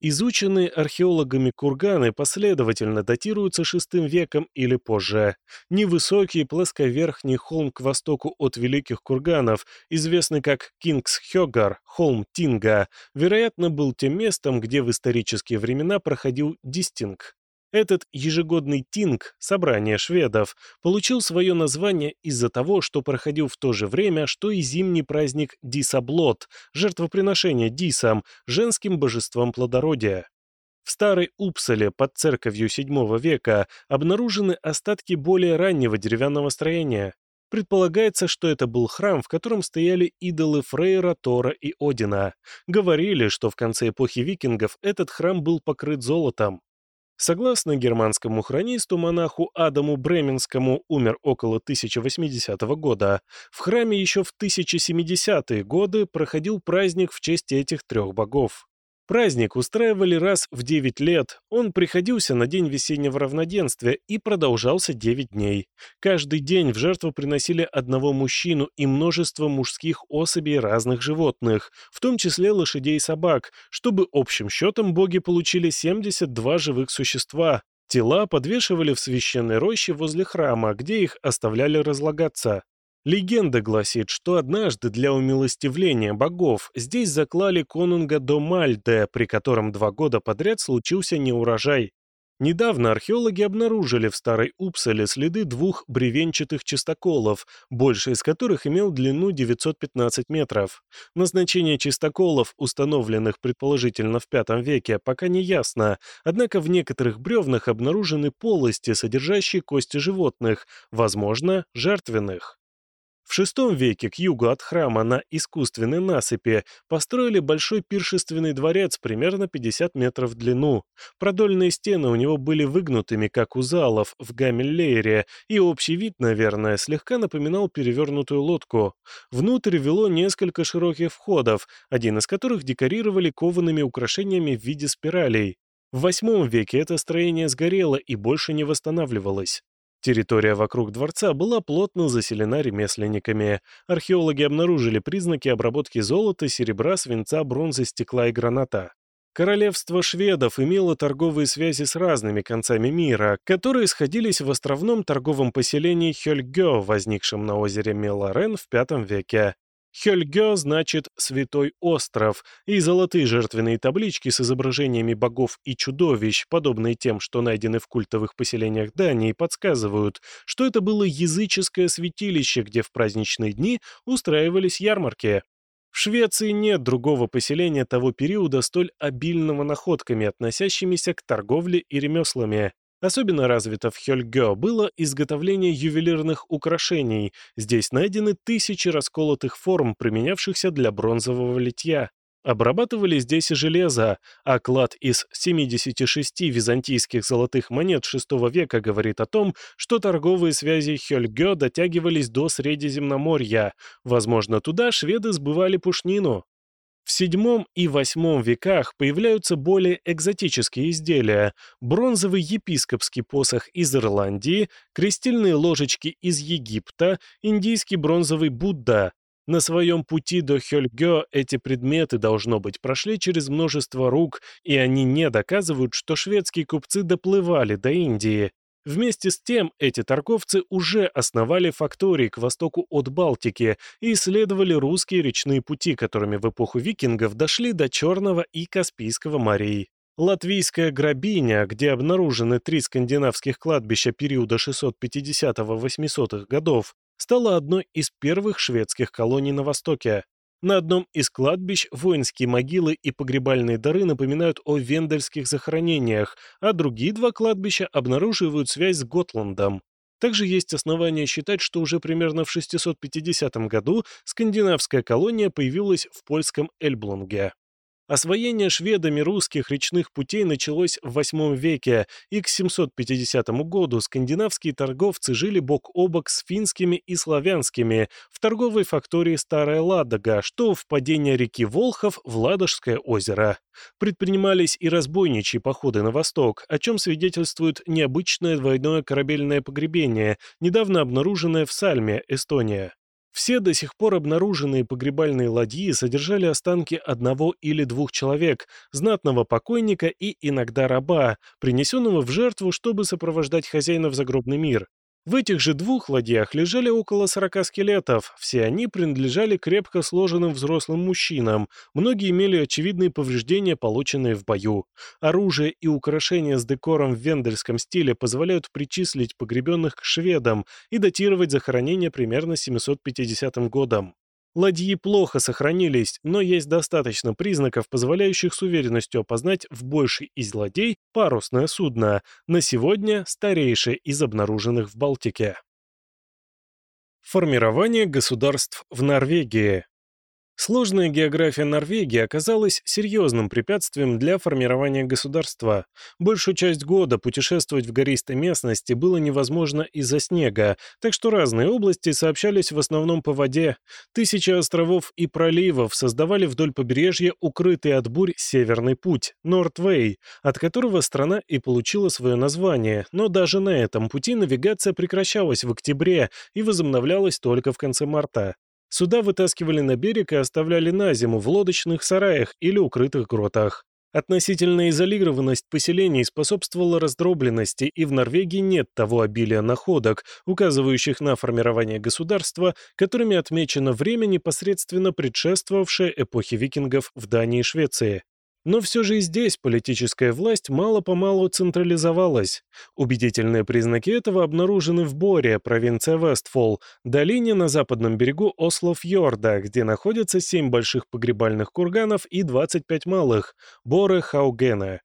Изученные археологами курганы последовательно датируются VI веком или позже. Невысокий плосковерхний холм к востоку от Великих курганов, известный как Кингсхёгар, холм Тинга, вероятно, был тем местом, где в исторические времена проходил Дистинг. Этот ежегодный тинг, собрание шведов, получил свое название из-за того, что проходил в то же время, что и зимний праздник Дисаблот, жертвоприношение Дисам, женским божеством плодородия. В старой Упсале под церковью VII века обнаружены остатки более раннего деревянного строения. Предполагается, что это был храм, в котором стояли идолы Фрейра, Тора и Одина. Говорили, что в конце эпохи викингов этот храм был покрыт золотом. Согласно германскому хронисту-монаху Адаму Бременскому, умер около 1080 года, в храме еще в 1070-е годы проходил праздник в честь этих трех богов. Праздник устраивали раз в 9 лет, он приходился на день весеннего равноденствия и продолжался 9 дней. Каждый день в жертву приносили одного мужчину и множество мужских особей разных животных, в том числе лошадей и собак, чтобы общим счетом боги получили 72 живых существа. Тела подвешивали в священной роще возле храма, где их оставляли разлагаться. Легенда гласит, что однажды для умилостивления богов здесь заклали конунга Домальде, при котором два года подряд случился неурожай. Недавно археологи обнаружили в Старой Упсале следы двух бревенчатых чистоколов, больше из которых имел длину 915 метров. Назначение чистоколов, установленных предположительно в V веке, пока не ясно, однако в некоторых бревнах обнаружены полости, содержащие кости животных, возможно, жертвенных. В VI веке к югу от храма на искусственной насыпи построили большой пиршественный дворец примерно 50 метров в длину. Продольные стены у него были выгнутыми, как у залов в Гамеллейре, и общий вид, наверное, слегка напоминал перевернутую лодку. Внутрь вело несколько широких входов, один из которых декорировали коваными украшениями в виде спиралей. В VIII веке это строение сгорело и больше не восстанавливалось. Территория вокруг дворца была плотно заселена ремесленниками. Археологи обнаружили признаки обработки золота, серебра, свинца, бронзы, стекла и граната. Королевство шведов имело торговые связи с разными концами мира, которые сходились в островном торговом поселении Хёльгё, возникшем на озере Меларен в V веке. Хельгё значит «святой остров», и золотые жертвенные таблички с изображениями богов и чудовищ, подобные тем, что найдены в культовых поселениях Дании, подсказывают, что это было языческое святилище, где в праздничные дни устраивались ярмарки. В Швеции нет другого поселения того периода, столь обильного находками, относящимися к торговле и ремеслами. Особенно развито в Хёльгё было изготовление ювелирных украшений. Здесь найдены тысячи расколотых форм, применявшихся для бронзового литья. Обрабатывали здесь и железо, а клад из 76 византийских золотых монет VI века говорит о том, что торговые связи Хёльгё дотягивались до Средиземноморья. Возможно, туда шведы сбывали пушнину. В VII и VIII веках появляются более экзотические изделия, бронзовый епископский посох из Ирландии, крестильные ложечки из Египта, индийский бронзовый Будда. На своем пути до Хёльгё эти предметы, должно быть, прошли через множество рук, и они не доказывают, что шведские купцы доплывали до Индии. Вместе с тем эти торговцы уже основали фактории к востоку от Балтики и исследовали русские речные пути, которыми в эпоху викингов дошли до Черного и Каспийского морей. Латвийская грабиня, где обнаружены три скандинавских кладбища периода 650-800-х годов, стала одной из первых шведских колоний на Востоке. На одном из кладбищ воинские могилы и погребальные дары напоминают о вендельских захоронениях, а другие два кладбища обнаруживают связь с Готландом. Также есть основания считать, что уже примерно в 650 году скандинавская колония появилась в польском Эльблунге. Освоение шведами русских речных путей началось в VIII веке, и к 750 году скандинавские торговцы жили бок о бок с финскими и славянскими в торговой фактории Старая Ладога, что в падение реки Волхов в Ладожское озеро. Предпринимались и разбойничьи походы на восток, о чем свидетельствует необычное двойное корабельное погребение, недавно обнаруженное в Сальме, Эстония. Все до сих пор обнаруженные погребальные ладьи содержали останки одного или двух человек, знатного покойника и иногда раба, принесенного в жертву, чтобы сопровождать хозяина в загробный мир. В этих же двух ладьях лежали около 40 скелетов, все они принадлежали крепко сложенным взрослым мужчинам, многие имели очевидные повреждения, полученные в бою. Оружие и украшения с декором в вендельском стиле позволяют причислить погребенных к шведам и датировать захоронение примерно 750 годом. Ладьи плохо сохранились, но есть достаточно признаков, позволяющих с уверенностью опознать в большей из ладей парусное судно, на сегодня старейшее из обнаруженных в Балтике. Формирование государств в Норвегии Сложная география Норвегии оказалась серьезным препятствием для формирования государства. Большую часть года путешествовать в гористой местности было невозможно из-за снега, так что разные области сообщались в основном по воде. Тысячи островов и проливов создавали вдоль побережья укрытый от бурь Северный путь, Нортвей, от которого страна и получила свое название, но даже на этом пути навигация прекращалась в октябре и возобновлялась только в конце марта. Суда вытаскивали на берег и оставляли на зиму в лодочных сараях или укрытых гротах. Относительная изолированность поселений способствовала раздробленности, и в Норвегии нет того обилия находок, указывающих на формирование государства, которыми отмечено время, непосредственно предшествовавшее эпохе викингов в Дании и Швеции. Но все же и здесь политическая власть мало-помалу централизовалась. Убедительные признаки этого обнаружены в Боре, провинция Вестфол, долине на западном берегу Осло-Фьорда, где находятся семь больших погребальных курганов и 25 малых – Боры Хаугена.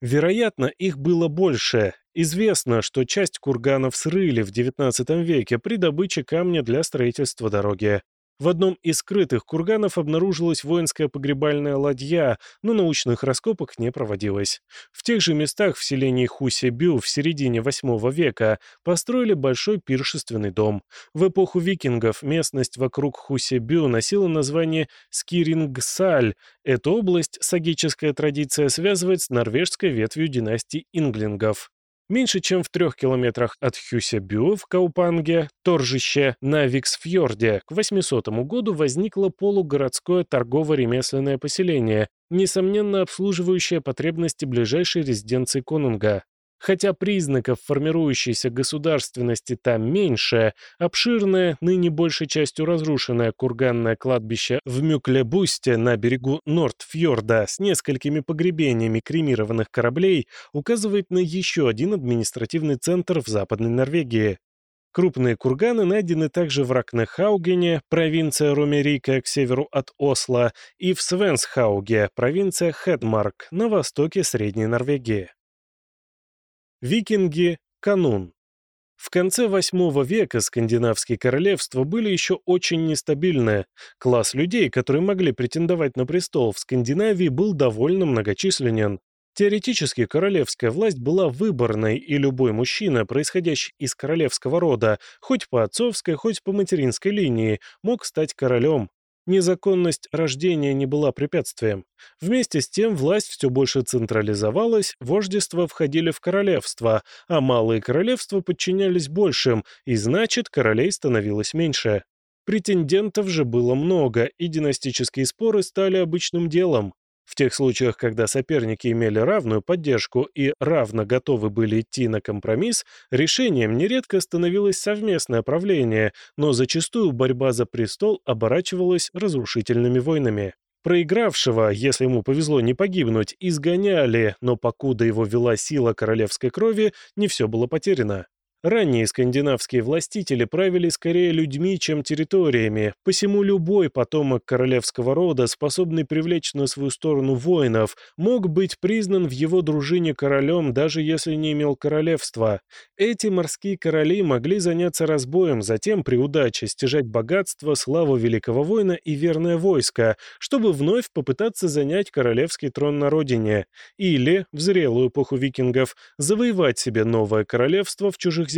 Вероятно, их было больше. Известно, что часть курганов срыли в XIX веке при добыче камня для строительства дороги. В одном из скрытых курганов обнаружилась воинская погребальная ладья, но научных раскопок не проводилось. В тех же местах в селении Хусе-Бю в середине VIII века построили большой пиршественный дом. В эпоху викингов местность вокруг Хусе-Бю носила название Скирингсаль. Эту область сагическая традиция связывает с норвежской ветвью династии инглингов. Меньше чем в трех километрах от Хюсебю в Каупанге, торжище на Виксфьорде, к 800 году возникло полугородское торгово-ремесленное поселение, несомненно обслуживающее потребности ближайшей резиденции конунга. Хотя признаков формирующейся государственности там меньше, обширное, ныне большей частью разрушенное курганное кладбище в Мюклебусте на берегу Нортфьорда с несколькими погребениями кремированных кораблей указывает на еще один административный центр в Западной Норвегии. Крупные курганы найдены также в Ракнехаугене, провинция Ромерика к северу от Осло, и в Свенсхауге, провинция Хедмарк, на востоке Средней Норвегии. Викинги – канун. В конце VIII века скандинавские королевства были еще очень нестабильны. Класс людей, которые могли претендовать на престол в Скандинавии, был довольно многочисленен. Теоретически королевская власть была выборной, и любой мужчина, происходящий из королевского рода, хоть по отцовской, хоть по материнской линии, мог стать королем. Незаконность рождения не была препятствием. Вместе с тем власть все больше централизовалась, вождества входили в королевство, а малые королевства подчинялись большим, и значит, королей становилось меньше. Претендентов же было много, и династические споры стали обычным делом. В тех случаях, когда соперники имели равную поддержку и равно готовы были идти на компромисс, решением нередко становилось совместное правление, но зачастую борьба за престол оборачивалась разрушительными войнами. Проигравшего, если ему повезло не погибнуть, изгоняли, но покуда его вела сила королевской крови, не все было потеряно. Ранние скандинавские властители правили скорее людьми, чем территориями, посему любой потомок королевского рода, способный привлечь на свою сторону воинов, мог быть признан в его дружине королем, даже если не имел королевства. Эти морские короли могли заняться разбоем, затем при удаче стяжать богатство, славу великого воина и верное войско, чтобы вновь попытаться занять королевский трон на родине, или, в зрелую эпоху викингов, завоевать себе новое королевство в чужих землях.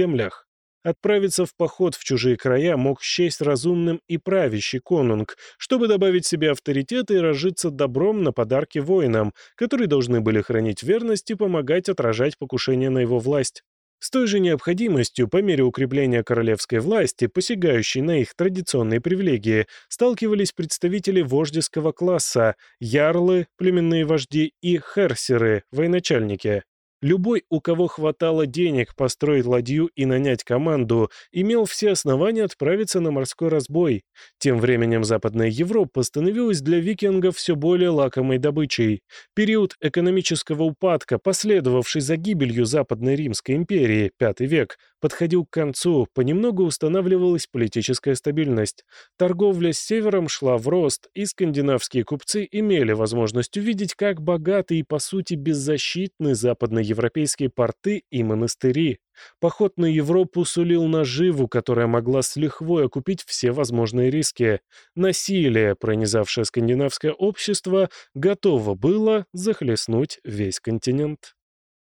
Отправиться в поход в чужие края мог счесть разумным и правящий конунг, чтобы добавить себе авторитет и разжиться добром на подарки воинам, которые должны были хранить верность и помогать отражать покушение на его власть. С той же необходимостью, по мере укрепления королевской власти, посягающей на их традиционные привилегии, сталкивались представители вождеского класса, ярлы, племенные вожди и херсеры, военачальники. Любой, у кого хватало денег построить ладью и нанять команду, имел все основания отправиться на морской разбой. Тем временем Западная Европа становилась для викингов все более лакомой добычей. Период экономического упадка, последовавший за гибелью Западной Римской империи, V век, подходил к концу, понемногу устанавливалась политическая стабильность. Торговля с севером шла в рост, и скандинавские купцы имели возможность увидеть, как богаты и, по сути, беззащитны западноевропейские порты и монастыри. Поход на Европу сулил наживу, которая могла с лихвой окупить все возможные риски. Насилие, пронизавшее скандинавское общество, готово было захлестнуть весь континент.